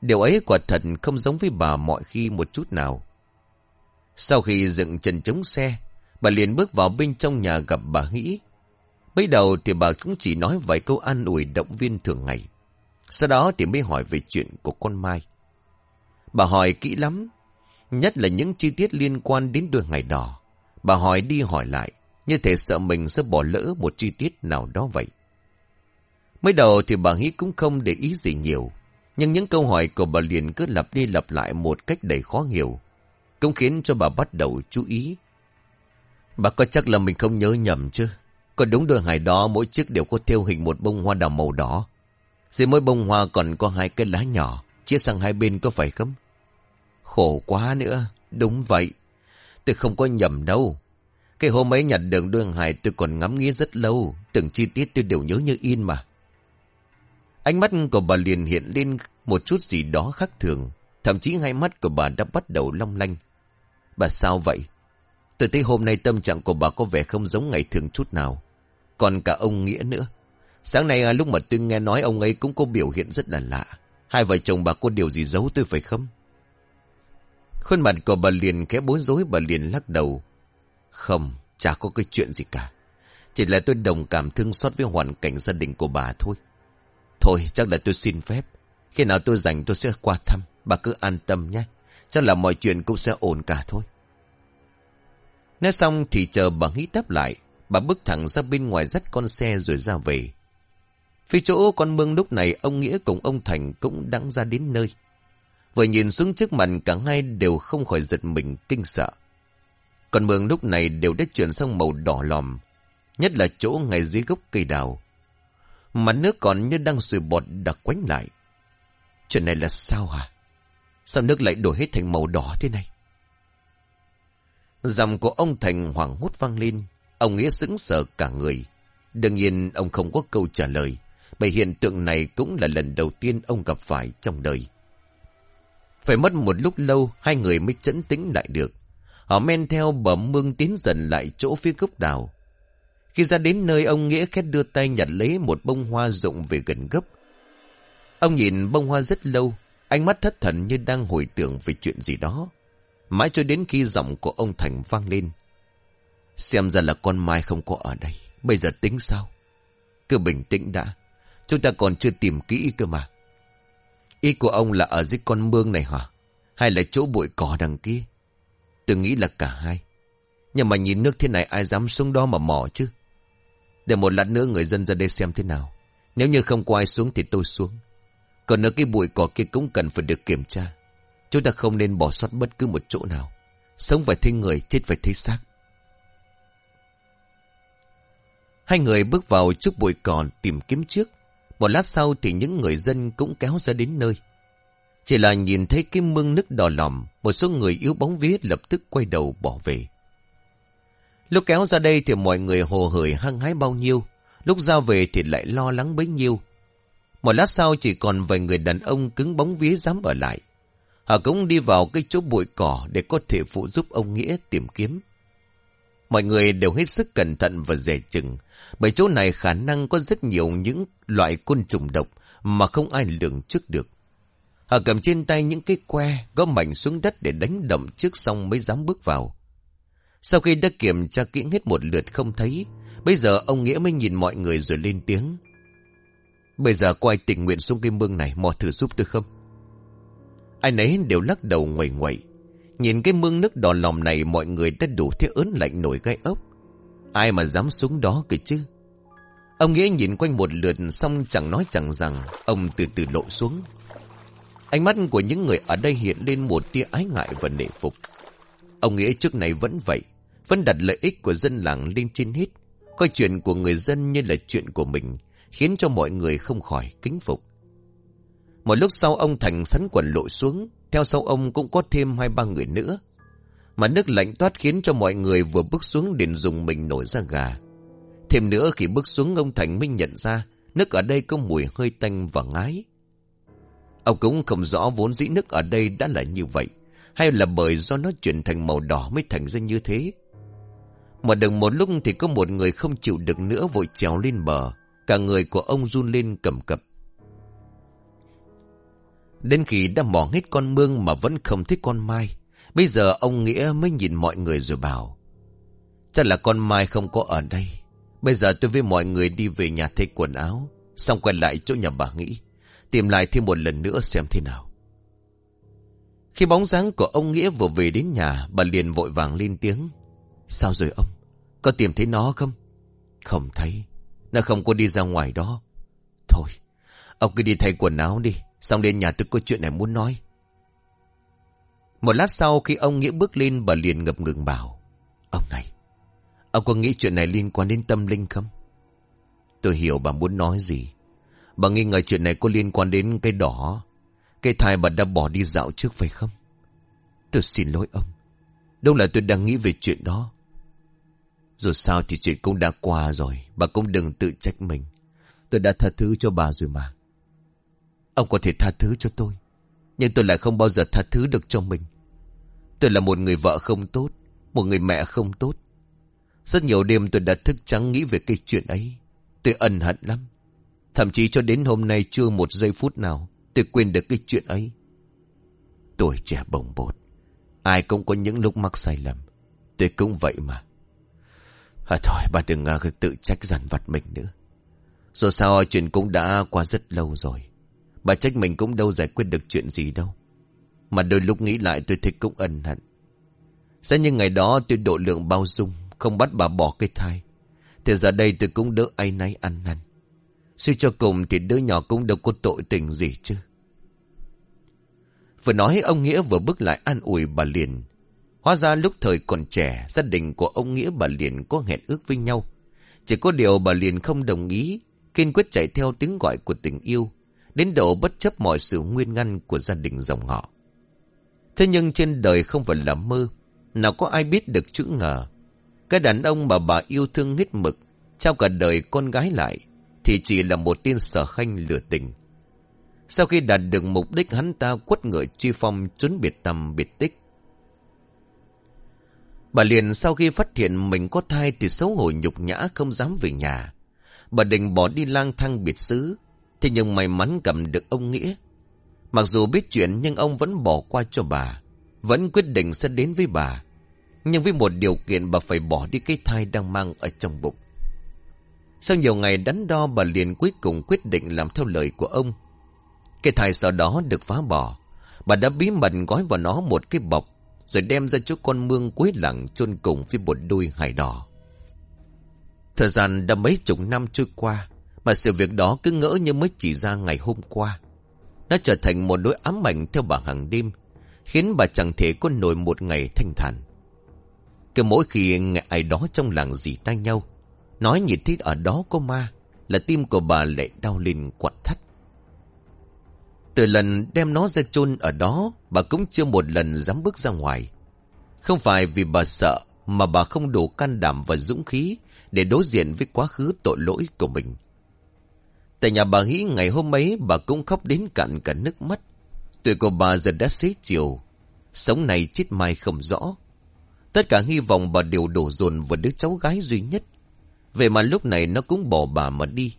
Điều ấy quả thật không giống với bà mọi khi một chút nào. Sau khi dựng chân chống xe, bà liền bước vào bên trong nhà gặp bà hĩ. Bây đầu thì bà cũng chỉ nói vài câu an ủi động viên thường ngày. Sau đó thì mới hỏi về chuyện của con Mai. Bà hỏi kỹ lắm, nhất là những chi tiết liên quan đến đôi ngày đỏ. Bà hỏi đi hỏi lại, như thể sợ mình sẽ bỏ lỡ một chi tiết nào đó vậy. Mới đầu thì bà nghĩ cũng không để ý gì nhiều. Nhưng những câu hỏi của bà liền cứ lặp đi lặp lại một cách đầy khó hiểu. Cũng khiến cho bà bắt đầu chú ý. Bà có chắc là mình không nhớ nhầm chứ? Có đúng đôi hài đó mỗi chiếc đều có theo hình một bông hoa đào màu đỏ. Dưới mỗi bông hoa còn có hai cái lá nhỏ. Chia sang hai bên có phải không? Khổ quá nữa. Đúng vậy. Tôi không có nhầm đâu. Cái hôm ấy nhặt đường đương hài tôi còn ngắm nghĩ rất lâu. Từng chi tiết tôi đều nhớ như in mà. Ánh mắt của bà liền hiện lên một chút gì đó khác thường. Thậm chí hai mắt của bà đã bắt đầu long lanh. Bà sao vậy? Tôi thấy hôm nay tâm trạng của bà có vẻ không giống ngày thường chút nào. Còn cả ông Nghĩa nữa. Sáng nay à, lúc mà tôi nghe nói ông ấy cũng có biểu hiện rất là lạ. Hai vợ chồng bà có điều gì giấu tôi phải không? Khuôn mặt của bà liền khẽ bối rối bà liền lắc đầu. Không, chả có cái chuyện gì cả. Chỉ là tôi đồng cảm thương xót với hoàn cảnh gia đình của bà thôi. Thôi chắc là tôi xin phép. Khi nào tôi rảnh tôi sẽ qua thăm. Bà cứ an tâm nhé. Chắc là mọi chuyện cũng sẽ ổn cả thôi. Nói xong thì chờ bà nghĩ đáp lại. Bà bước thẳng ra bên ngoài dắt con xe rồi ra về. Phía chỗ con mương lúc này ông Nghĩa cùng ông Thành cũng đang ra đến nơi. Vừa nhìn xuống trước mặt cả hai đều không khỏi giật mình kinh sợ. Còn mương lúc này đều đã chuyển sang màu đỏ lòm. Nhất là chỗ ngay dưới gốc cây đào. Mặt nước còn như đang sùi bọt đặc quánh lại. Chuyện này là sao hả? Sao nước lại đổi hết thành màu đỏ thế này? Dòng của ông Thành hoảng hốt vang lên. Ông Nghĩa sững sờ cả người. Đương nhiên, ông không có câu trả lời. Bởi hiện tượng này cũng là lần đầu tiên ông gặp phải trong đời. Phải mất một lúc lâu hai người mới chấn tĩnh lại được. Họ men theo bờ mương tiến dần lại chỗ phía gốc đào. Khi ra đến nơi ông Nghĩa khét đưa tay nhặt lấy một bông hoa rụng về gần gốc. Ông nhìn bông hoa rất lâu, ánh mắt thất thần như đang hồi tưởng về chuyện gì đó. Mãi cho đến khi giọng của ông Thành vang lên. Xem ra là con Mai không có ở đây. Bây giờ tính sao? Cứ bình tĩnh đã. Chúng ta còn chưa tìm kỹ cơ mà. Ý của ông là ở dưới con mương này hả? Hay là chỗ bụi cỏ đằng kia? Tôi nghĩ là cả hai. Nhưng mà nhìn nước thế này ai dám xuống đó mà mò chứ? Để một lát nữa người dân ra đây xem thế nào. Nếu như không có ai xuống thì tôi xuống. Còn ở cái bụi cỏ kia cũng cần phải được kiểm tra. Chúng ta không nên bỏ sót bất cứ một chỗ nào. Sống phải thấy người, chết phải thấy xác. Hai người bước vào trước bụi cỏ tìm kiếm trước. Một lát sau thì những người dân cũng kéo ra đến nơi. Chỉ là nhìn thấy cái mương nước đỏ lòm, một số người yếu bóng vía lập tức quay đầu bỏ về. Lúc kéo ra đây thì mọi người hồ hởi hăng hái bao nhiêu, lúc ra về thì lại lo lắng bấy nhiêu. Một lát sau chỉ còn vài người đàn ông cứng bóng vía dám ở lại. Họ cũng đi vào cái chỗ bụi cỏ để có thể phụ giúp ông Nghĩa tìm kiếm. Mọi người đều hết sức cẩn thận và dè chừng, bởi chỗ này khả năng có rất nhiều những loại côn trùng độc mà không ai lường trước được. Họ cầm trên tay những cái que, gom mảnh xuống đất để đánh đậm trước xong mới dám bước vào. Sau khi đã kiểm tra kỹ hết một lượt không thấy, bây giờ ông Nghĩa mới nhìn mọi người rồi lên tiếng. Bây giờ có ai tình nguyện xuống cái mương này mò thử giúp tôi không? Ai nấy đều lắc đầu ngoầy ngoậy. Nhìn cái mương nước đỏ lòm này mọi người đã đủ thế ớn lạnh nổi gai ốc. Ai mà dám xuống đó kìa chứ? Ông Nghĩa nhìn quanh một lượt xong chẳng nói chẳng rằng ông từ từ lộ xuống. Ánh mắt của những người ở đây hiện lên một tia ái ngại và nể phục. Ông Nghĩa trước này vẫn vậy, vẫn đặt lợi ích của dân làng lên trên hết, coi chuyện của người dân như là chuyện của mình, khiến cho mọi người không khỏi kính phục. Một lúc sau ông Thành sắn quần lộ xuống, theo sau ông cũng có thêm hai ba người nữa. Mà nước lạnh toát khiến cho mọi người vừa bước xuống liền dùng mình nổi ra gà. Thêm nữa khi bước xuống ông Thành mới nhận ra nước ở đây có mùi hơi tanh và ngái. Ông cũng không rõ vốn dĩ nước ở đây đã là như vậy, hay là bởi do nó chuyển thành màu đỏ mới thành ra như thế. Mà đừng một lúc thì có một người không chịu được nữa vội trèo lên bờ, cả người của ông run lên cầm cập. Đến khi đã mò hết con mương mà vẫn không thấy con Mai, bây giờ ông Nghĩa mới nhìn mọi người rồi bảo. Chắc là con Mai không có ở đây. Bây giờ tôi với mọi người đi về nhà thay quần áo, xong quay lại chỗ nhà bà nghĩ. Tìm lại thêm một lần nữa xem thế nào. Khi bóng dáng của ông Nghĩa vừa về đến nhà, bà liền vội vàng lên tiếng. Sao rồi ông? Có tìm thấy nó không? Không thấy. Nó không có đi ra ngoài đó. Thôi, ông cứ đi thay quần áo đi. Xong đến nhà tôi có chuyện này muốn nói. Một lát sau khi ông Nghĩa bước lên bà liền ngập ngừng bảo. Ông này, ông có nghĩ chuyện này liên quan đến tâm linh không? Tôi hiểu bà muốn nói gì. Bà nghi ngờ chuyện này có liên quan đến cái đỏ. Cái thai bà đã bỏ đi dạo trước phải không? Tôi xin lỗi ông. Đâu là tôi đang nghĩ về chuyện đó. Dù sao thì chuyện cũng đã qua rồi. Bà cũng đừng tự trách mình. Tôi đã tha thứ cho bà rồi mà. Ông có thể tha thứ cho tôi. Nhưng tôi lại không bao giờ tha thứ được cho mình. Tôi là một người vợ không tốt. Một người mẹ không tốt. Rất nhiều đêm tôi đã thức trắng nghĩ về cái chuyện ấy. Tôi ân hận lắm. Thậm chí cho đến hôm nay chưa một giây phút nào tôi quên được cái chuyện ấy. Tôi trẻ bồng bột. Ai cũng có những lúc mắc sai lầm. Tôi cũng vậy mà. À thôi bà đừng uh, tự trách dằn vặt mình nữa. Dù sao chuyện cũng đã qua rất lâu rồi. Bà trách mình cũng đâu giải quyết được chuyện gì đâu. Mà đôi lúc nghĩ lại tôi thấy cũng ân hận. Sẽ như ngày đó tôi độ lượng bao dung, không bắt bà bỏ cái thai. Thì giờ đây tôi cũng đỡ ai nấy ăn năn. Suy cho cùng thì đứa nhỏ cũng đâu có tội tình gì chứ. Vừa nói ông Nghĩa vừa bước lại an ủi bà liền. Hóa ra lúc thời còn trẻ, gia đình của ông Nghĩa bà liền có hẹn ước với nhau. Chỉ có điều bà liền không đồng ý, kiên quyết chạy theo tiếng gọi của tình yêu, đến độ bất chấp mọi sự nguyên ngăn của gia đình dòng họ. Thế nhưng trên đời không phải là mơ, nào có ai biết được chữ ngờ. Cái đàn ông mà bà yêu thương hết mực, trao cả đời con gái lại, thì chỉ là một tên sở khanh lừa tình. Sau khi đạt được mục đích hắn ta quất ngựa truy phong trốn biệt tầm biệt tích. Bà liền sau khi phát hiện mình có thai thì xấu hổ nhục nhã không dám về nhà. Bà định bỏ đi lang thang biệt xứ. Thế nhưng may mắn cầm được ông Nghĩa. Mặc dù biết chuyện nhưng ông vẫn bỏ qua cho bà. Vẫn quyết định sẽ đến với bà. Nhưng với một điều kiện bà phải bỏ đi cái thai đang mang ở trong bụng. Sau nhiều ngày đắn đo bà liền cuối cùng quyết định làm theo lời của ông. Cái thai sau đó được phá bỏ. Bà đã bí mật gói vào nó một cái bọc rồi đem ra chỗ con mương cuối lặng chôn cùng với một đôi hải đỏ. Thời gian đã mấy chục năm trôi qua, mà sự việc đó cứ ngỡ như mới chỉ ra ngày hôm qua. Nó trở thành một nỗi ám ảnh theo bà hàng đêm, khiến bà chẳng thể có nổi một ngày thanh thản. Cứ mỗi khi nghe ai đó trong làng dì tay nhau, nói nhìn thấy ở đó có ma, là tim của bà lại đau lên quặn thắt. Từ lần đem nó ra chôn ở đó, bà cũng chưa một lần dám bước ra ngoài. Không phải vì bà sợ, mà bà không đủ can đảm và dũng khí để đối diện với quá khứ tội lỗi của mình. Tại nhà bà Hí ngày hôm ấy bà cũng khóc đến cạn cả nước mắt. Tuổi của bà giờ đã xế chiều. Sống này chết mai không rõ. Tất cả hy vọng bà đều đổ dồn vào đứa cháu gái duy nhất. Vậy mà lúc này nó cũng bỏ bà mà đi.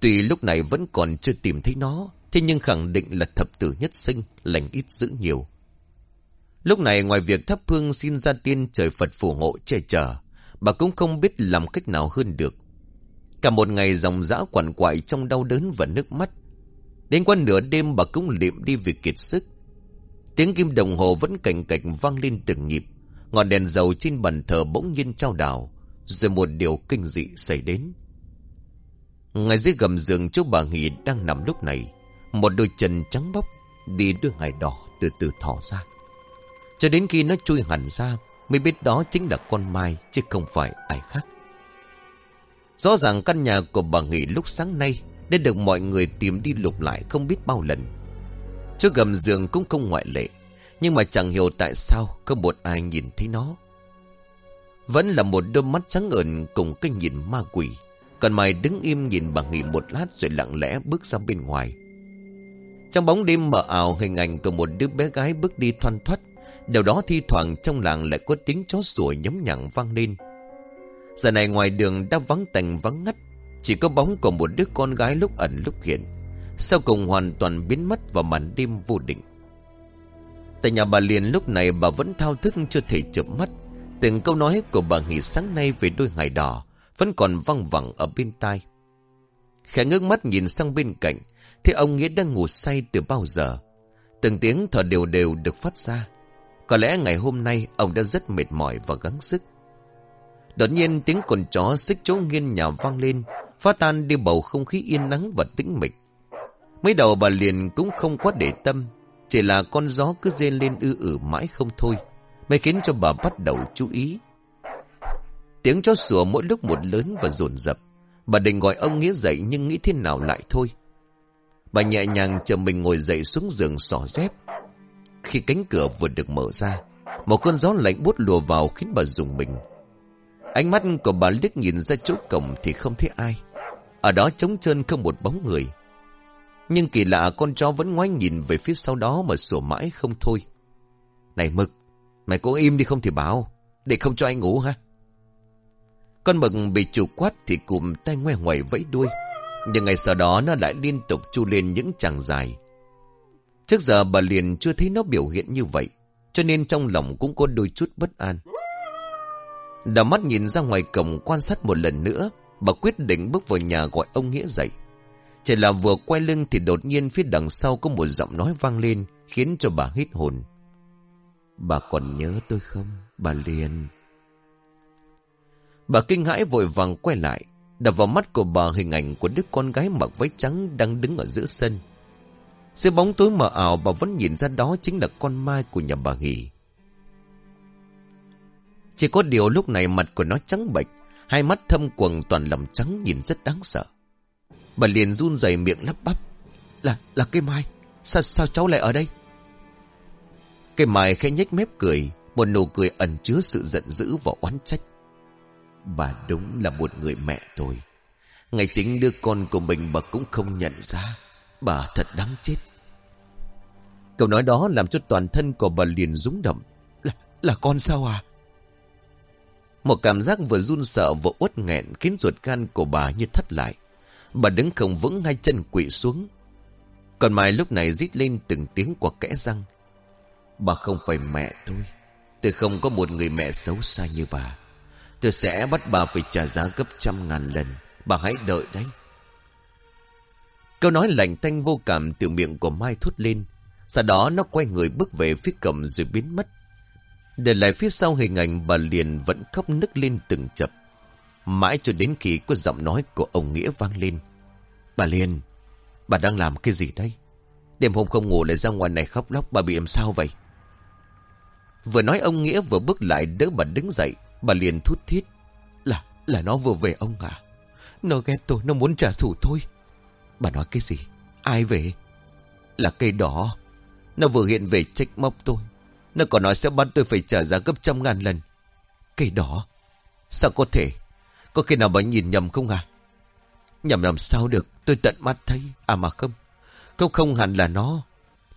Tuy lúc này vẫn còn chưa tìm thấy nó, thế nhưng khẳng định là thập tử nhất sinh, lành ít dữ nhiều. Lúc này ngoài việc thắp hương xin ra tiên trời Phật phù hộ che chở, bà cũng không biết làm cách nào hơn được. Cả một ngày dòng dã quằn quại trong đau đớn và nước mắt. Đến qua nửa đêm bà cũng liệm đi vì kiệt sức. Tiếng kim đồng hồ vẫn cảnh cảnh vang lên từng nhịp. Ngọn đèn dầu trên bàn thờ bỗng nhiên trao đảo. Rồi một điều kinh dị xảy đến. Ngay dưới gầm giường chỗ bà Nghị đang nằm lúc này. Một đôi chân trắng bóc đi đôi ngài đỏ từ từ thỏ ra. Cho đến khi nó chui hẳn ra, mới biết đó chính là con Mai chứ không phải ai khác. Rõ ràng căn nhà của bà Nghị lúc sáng nay đã được mọi người tìm đi lục lại không biết bao lần. Chỗ gầm giường cũng không ngoại lệ. Nhưng mà chẳng hiểu tại sao không một ai nhìn thấy nó. Vẫn là một đôi mắt trắng ẩn cùng cái nhìn ma quỷ. Còn mày đứng im nhìn bà Nghị một lát rồi lặng lẽ bước ra bên ngoài. Trong bóng đêm mờ ảo, hình ảnh của một đứa bé gái bước đi thoăn thoắt. Điều đó thi thoảng trong làng lại có tiếng chó sủa nhấm nhặng vang lên. Giờ này ngoài đường đã vắng tành vắng ngắt. Chỉ có bóng của một đứa con gái lúc ẩn lúc hiện. Sau cùng hoàn toàn biến mất vào màn đêm vô định. Tại nhà bà Liền lúc này bà vẫn thao thức chưa thể chợp mắt. Từng câu nói của bà nghỉ sáng nay về đôi ngày đỏ vẫn còn văng vẳng ở bên tai. Khẽ ngước mắt nhìn sang bên cạnh, thì ông Nghĩa đang ngủ say từ bao giờ. Từng tiếng thở đều đều được phát ra. Có lẽ ngày hôm nay ông đã rất mệt mỏi và gắng sức. Đột nhiên tiếng con chó xích chỗ nghiên nhà vang lên, phá tan đi bầu không khí yên nắng và tĩnh mịch. Mới đầu bà liền cũng không quá để tâm Chỉ là con gió cứ rên lên ư ử mãi không thôi Mới khiến cho bà bắt đầu chú ý. Tiếng chó sủa mỗi lúc một lớn và rồn rập Bà định gọi ông Nghĩa dậy nhưng nghĩ thế nào lại thôi. Bà nhẹ nhàng chờ mình ngồi dậy xuống giường sỏ dép. Khi cánh cửa vừa được mở ra Một cơn gió lạnh bút lùa vào khiến bà dùng mình. Ánh mắt của bà liếc nhìn ra chỗ cổng thì không thấy ai. Ở đó trống trơn không một bóng người. Nhưng kỳ lạ, con chó vẫn ngoái nhìn về phía sau đó mà sủa mãi không thôi. Này Mực, Mày cố im đi không thì báo Để không cho anh ngủ ha Con Mực bị chủ quát thì cụm tay ngoe ngoẩy vẫy đuôi. Nhưng ngày sau đó nó lại liên tục chu lên những chàng dài. Trước giờ bà liền chưa thấy nó biểu hiện như vậy, Cho nên trong lòng cũng có đôi chút bất an. Đào mắt nhìn ra ngoài cổng quan sát một lần nữa, Bà quyết định bước vào nhà gọi ông Nghĩa dậy. Chỉ là vừa quay lưng thì đột nhiên phía đằng sau có một giọng nói vang lên, Khiến cho bà hít hồn. Bà còn nhớ tôi không? Bà liền. Bà kinh hãi vội vàng quay lại, Đập vào mắt của bà hình ảnh của đứa con gái mặc váy trắng đang đứng ở giữa sân. Dưới bóng tối mờ ảo, bà vẫn nhìn ra đó chính là con mai của nhà bà Hỷ chỉ có điều lúc này mặt của nó trắng bệch, hai mắt thâm quầng toàn lòng trắng nhìn rất đáng sợ. Bà liền run rẩy miệng lắp bắp. Là, là cây mai, sao, sao cháu lại ở đây? Cây mai khẽ nhếch mép cười, một nụ cười ẩn chứa sự giận dữ và oán trách. Bà đúng là một người mẹ tôi. Ngày chính đứa con của mình bà cũng không nhận ra. Bà thật đáng chết. Câu nói đó làm cho toàn thân của bà liền rúng động. Là, là con sao à? Một cảm giác vừa run sợ vừa uất nghẹn khiến ruột gan của bà như thắt lại. Bà đứng không vững, hai chân quỵ xuống. Còn Mai lúc này rít lên từng tiếng qua kẽ răng. Bà không phải mẹ tôi. Tôi không có một người mẹ xấu xa như bà. Tôi sẽ bắt bà phải trả giá gấp trăm ngàn lần. Bà hãy đợi đấy. Câu nói lạnh tanh vô cảm từ miệng của Mai thốt lên. Sau đó nó quay người bước về phía cầm rồi biến mất. Để lại phía sau hình ảnh bà liền vẫn khóc nức lên từng chập. Mãi cho đến khi có giọng nói của ông Nghĩa vang lên. Bà Liên, bà đang làm cái gì đây? Đêm hôm không ngủ lại ra ngoài này khóc lóc bà bị làm sao vậy? Vừa nói ông Nghĩa vừa bước lại đỡ bà đứng dậy. Bà liền thút thít. Là, là nó vừa về ông à? Nó ghét tôi, nó muốn trả thù thôi. Bà nói cái gì? Ai về? Là cây đỏ. Nó vừa hiện về trách móc tôi. Nó còn nói sẽ bắt tôi phải trả giá gấp trăm ngàn lần. Cây đỏ? Sao có thể? Có khi nào bà nhìn nhầm không à? Nhầm làm sao được? Tôi tận mắt thấy. À mà không. Không không hẳn là nó.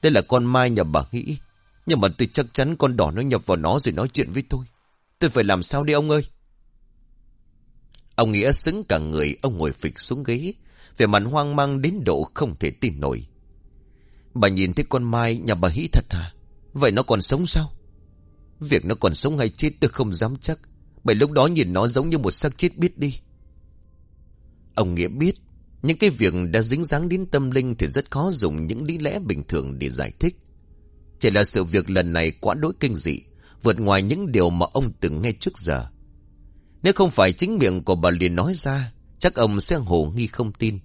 Đây là con mai nhà bà nghĩ. Nhưng mà tôi chắc chắn con đỏ nó nhập vào nó rồi nói chuyện với tôi. Tôi phải làm sao đi ông ơi? Ông Nghĩa xứng cả người, ông ngồi phịch xuống ghế. Về mặt hoang mang đến độ không thể tin nổi. Bà nhìn thấy con Mai nhà bà hí thật hả? Vậy nó còn sống sao? Việc nó còn sống hay chết tôi không dám chắc. Bởi lúc đó nhìn nó giống như một xác chết biết đi. Ông Nghĩa biết, những cái việc đã dính dáng đến tâm linh thì rất khó dùng những lý lẽ bình thường để giải thích. Chỉ là sự việc lần này quá đối kinh dị, vượt ngoài những điều mà ông từng nghe trước giờ. Nếu không phải chính miệng của bà liền nói ra, chắc ông sẽ hồ nghi không tin.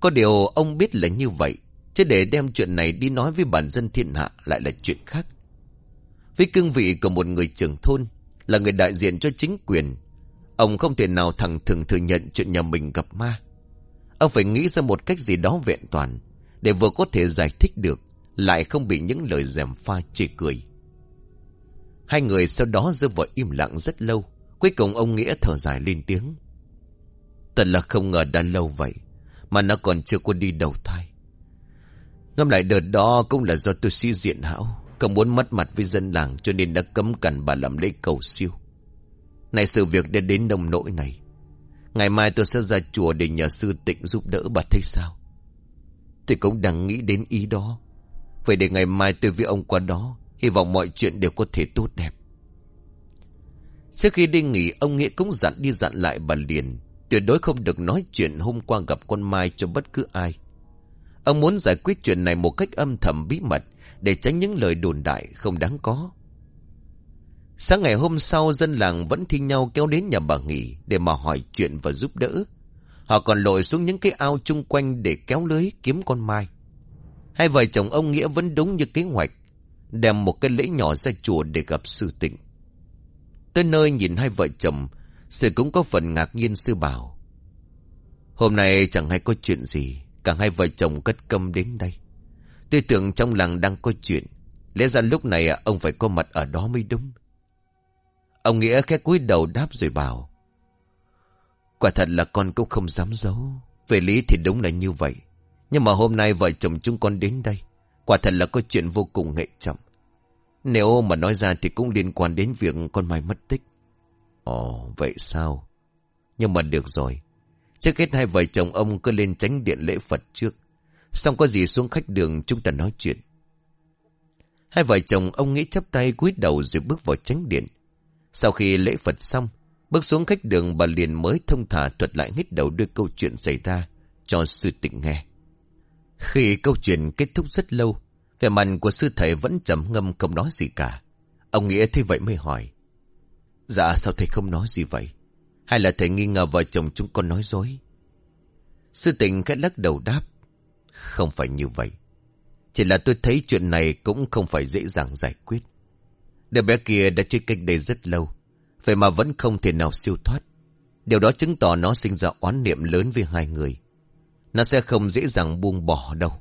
Có điều ông biết là như vậy, Chứ để đem chuyện này đi nói với bản dân thiên hạ lại là chuyện khác. Với cương vị của một người trưởng thôn, là người đại diện cho chính quyền, ông không thể nào thẳng thừng thừa nhận chuyện nhà mình gặp ma. Ông phải nghĩ ra một cách gì đó vẹn toàn, để vừa có thể giải thích được, lại không bị những lời dèm pha chê cười. Hai người sau đó giữ vợ im lặng rất lâu, cuối cùng ông Nghĩa thở dài lên tiếng. Thật là không ngờ đã lâu vậy, mà nó còn chưa có đi đầu thai. Ngâm lại đợt đó cũng là do tôi si diện hảo, Không muốn mất mặt với dân làng Cho nên đã cấm cản bà làm lễ cầu siêu. Này sự việc đã đến nông nỗi này. Ngày mai tôi sẽ ra chùa để nhờ sư tịnh giúp đỡ bà thấy sao? Tôi cũng đang nghĩ đến ý đó. Vậy để ngày mai tôi với ông qua đó Hy vọng mọi chuyện đều có thể tốt đẹp. Trước khi đi nghỉ Ông Nghĩa cũng dặn đi dặn lại bà liền. Tuyệt đối không được nói chuyện hôm qua gặp con Mai cho bất cứ ai. Ông muốn giải quyết chuyện này một cách âm thầm bí mật để tránh những lời đồn đại không đáng có. Sáng ngày hôm sau dân làng vẫn thi nhau kéo đến nhà bà nghỉ để mà hỏi chuyện và giúp đỡ. Họ còn lội xuống những cái ao chung quanh để kéo lưới kiếm con mai. Hai vợ chồng ông Nghĩa vẫn đúng như kế hoạch. Đem một cái lễ nhỏ ra chùa để gặp sư tịnh. Tới nơi nhìn hai vợ chồng, sư cũng có phần ngạc nhiên sư bảo. Hôm nay chẳng hay có chuyện gì, cả hai vợ chồng cất câm đến đây. Tôi tưởng trong làng đang có chuyện, lẽ ra lúc này ông phải có mặt ở đó mới đúng. Ông Nghĩa khẽ cúi đầu đáp rồi bảo. Quả thật là con cũng không dám giấu. Về lý thì đúng là như vậy. Nhưng mà hôm nay vợ chồng chúng con đến đây. Quả thật là có chuyện vô cùng nghệ trọng. Nếu mà nói ra thì cũng liên quan đến việc con Mai mất tích. Ồ, vậy sao? Nhưng mà được rồi. Trước hết hai vợ chồng ông cứ lên tránh điện lễ Phật trước. Xong có gì xuống khách đường chúng ta nói chuyện. Hai vợ chồng ông nghĩ chắp tay cúi đầu rồi bước vào tránh điện. Sau khi lễ Phật xong, bước xuống khách đường bà liền mới thông thả thuật lại hết đầu đưa câu chuyện xảy ra cho sư tịnh nghe. Khi câu chuyện kết thúc rất lâu, vẻ mặt của sư thầy vẫn trầm ngâm không nói gì cả. Ông Nghĩa thế vậy mới hỏi. Dạ sao thầy không nói gì vậy? Hay là thầy nghi ngờ vợ chồng chúng con nói dối? Sư tình khẽ lắc đầu đáp. Không phải như vậy. Chỉ là tôi thấy chuyện này cũng không phải dễ dàng giải quyết. Đứa bé kia đã chơi cách đây rất lâu. Vậy mà vẫn không thể nào siêu thoát. Điều đó chứng tỏ nó sinh ra oán niệm lớn với hai người. Nó sẽ không dễ dàng buông bỏ đâu.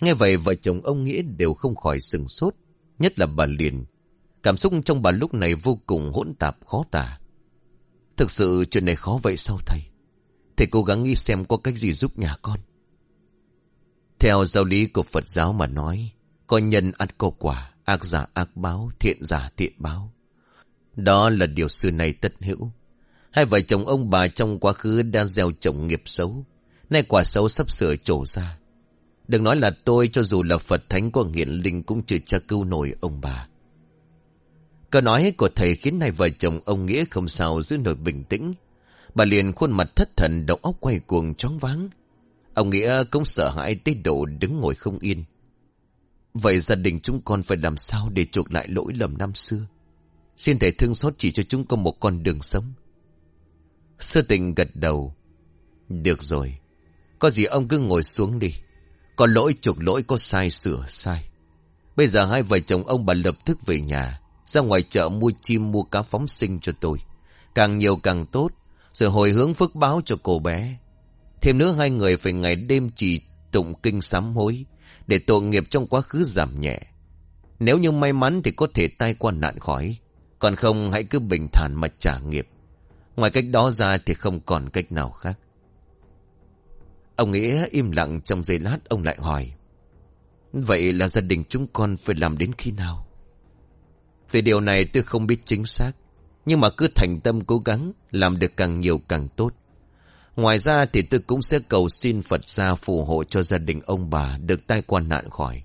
Nghe vậy, vợ chồng ông Nghĩa đều không khỏi sừng sốt. Nhất là bà Liền. Cảm xúc trong bà lúc này vô cùng hỗn tạp, khó tả. Thực sự chuyện này khó vậy sao thầy? Thầy cố gắng nghĩ xem có cách gì giúp nhà con. Theo giáo lý của Phật giáo mà nói, có nhân ăn có quả, ác giả ác báo, thiện giả thiện báo. Đó là điều xưa này tất hữu. Hai vợ chồng ông bà trong quá khứ đã gieo trồng nghiệp xấu. Nay quả xấu sắp sửa trổ ra. Đừng nói là tôi cho dù là Phật Thánh của nghiện linh cũng chưa chắc cứu nổi ông bà. Câu nói của thầy khiến hai vợ chồng ông Nghĩa không sao giữ nổi bình tĩnh. Bà liền khuôn mặt thất thần, đầu óc quay cuồng chóng váng. Ông Nghĩa cũng sợ hãi tới độ đứng ngồi không yên. Vậy gia đình chúng con phải làm sao để chuộc lại lỗi lầm năm xưa? Xin thầy thương xót chỉ cho chúng con một con đường sống. Sơ tình gật đầu. Được rồi. Có gì ông cứ ngồi xuống đi. Có lỗi chuộc lỗi, có sai sửa sai. Bây giờ hai vợ chồng ông bà lập tức về nhà. Ra ngoài chợ mua chim, mua cá phóng sinh cho tôi. Càng nhiều càng tốt. Rồi hồi hướng phước báo cho cô bé. Thêm nữa hai người phải ngày đêm chỉ tụng kinh sám hối. Để tội nghiệp trong quá khứ giảm nhẹ. Nếu như may mắn thì có thể tai qua nạn khỏi. Còn không, hãy cứ bình thản mà trả nghiệp. Ngoài cách đó ra thì không còn cách nào khác. Ông Nghĩa im lặng trong giây lát, ông lại hỏi. Vậy là gia đình chúng con phải làm đến khi nào? Về điều này tôi không biết chính xác. Nhưng mà cứ thành tâm cố gắng làm được càng nhiều càng tốt. Ngoài ra thì tôi cũng sẽ cầu xin Phật gia phù hộ cho gia đình ông bà được tai quan nạn khỏi.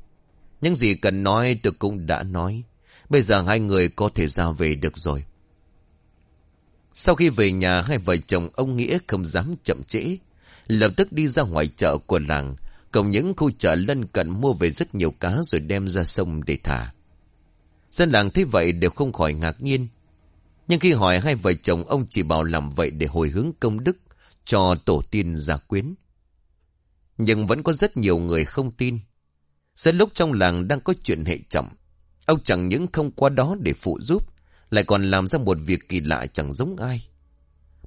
Những gì cần nói tôi cũng đã nói. Bây giờ hai người có thể ra về được rồi. Sau khi về nhà, hai vợ chồng ông Nghĩa không dám chậm trễ. Lập tức đi ra ngoài chợ của làng. Cộng những khu chợ lân cận mua về rất nhiều cá rồi đem ra sông để thả. Dân làng thấy vậy đều không khỏi ngạc nhiên. Nhưng khi hỏi hai vợ chồng ông chỉ bảo làm vậy để hồi hướng công đức cho tổ tiên gia quyến. Nhưng vẫn có rất nhiều người không tin. Dân lúc trong làng đang có chuyện hệ trọng, ông chẳng những không qua đó để phụ giúp, lại còn làm ra một việc kỳ lạ chẳng giống ai.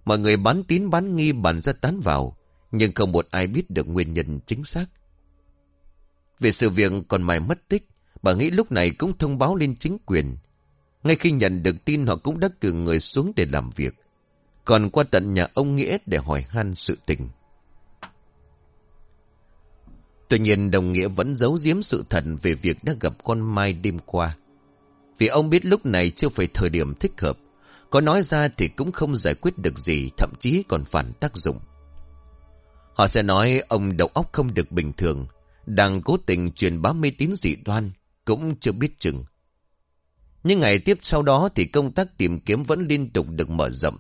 Mọi người bán tín bán nghi bàn ra tán vào, nhưng không một ai biết được nguyên nhân chính xác. Về sự việc còn mày mất tích, bà nghĩ lúc này cũng thông báo lên chính quyền. Ngay khi nhận được tin họ cũng đã cử người xuống để làm việc. Còn qua tận nhà ông Nghĩa để hỏi han sự tình. Tuy nhiên đồng nghĩa vẫn giấu giếm sự thật về việc đã gặp con Mai đêm qua. Vì ông biết lúc này chưa phải thời điểm thích hợp. Có nói ra thì cũng không giải quyết được gì, thậm chí còn phản tác dụng. Họ sẽ nói ông đầu óc không được bình thường, đang cố tình truyền bá mê tín dị đoan, cũng chưa biết chừng. Những ngày tiếp sau đó thì công tác tìm kiếm vẫn liên tục được mở rộng.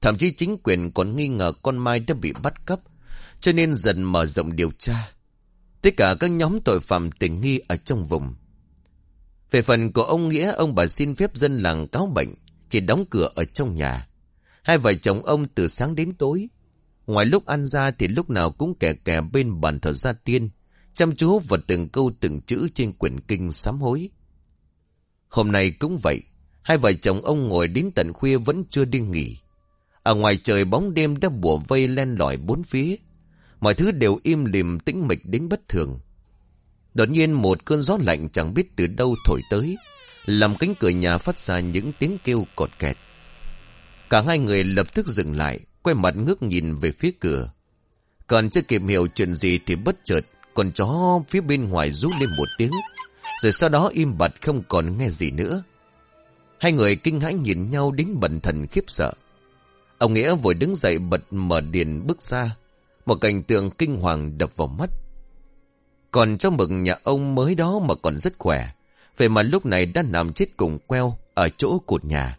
Thậm chí chính quyền còn nghi ngờ con Mai đã bị bắt cắp, cho nên dần mở rộng điều tra. Tất cả các nhóm tội phạm tình nghi ở trong vùng. Về phần của ông Nghĩa, ông bà xin phép dân làng cáo bệnh, chỉ đóng cửa ở trong nhà. Hai vợ chồng ông từ sáng đến tối. Ngoài lúc ăn ra thì lúc nào cũng kẻ kè bên bàn thờ gia tiên. Chăm chú vào từng câu từng chữ trên quyển kinh sám hối. Hôm nay cũng vậy. Hai vợ chồng ông ngồi đến tận khuya vẫn chưa đi nghỉ. Ở ngoài trời bóng đêm đã bùa vây len lỏi bốn phía. Mọi thứ đều im lìm tĩnh mịch đến bất thường. Đột nhiên một cơn gió lạnh chẳng biết từ đâu thổi tới. Làm cánh cửa nhà phát ra những tiếng kêu cột kẹt. Cả hai người lập tức dừng lại, quay mặt ngước nhìn về phía cửa. Còn chưa kịp hiểu chuyện gì thì bất chợt, con chó phía bên ngoài rú lên một tiếng. Rồi sau đó im bặt không còn nghe gì nữa. Hai người kinh hãi nhìn nhau đến bần thần khiếp sợ. Ông Nghĩa vội đứng dậy bật mở điền bước ra. Một cảnh tượng kinh hoàng đập vào mắt. Còn trong mực nhà ông mới đó mà còn rất khỏe. Vậy mà lúc này đã nằm chết cùng queo ở chỗ cột nhà.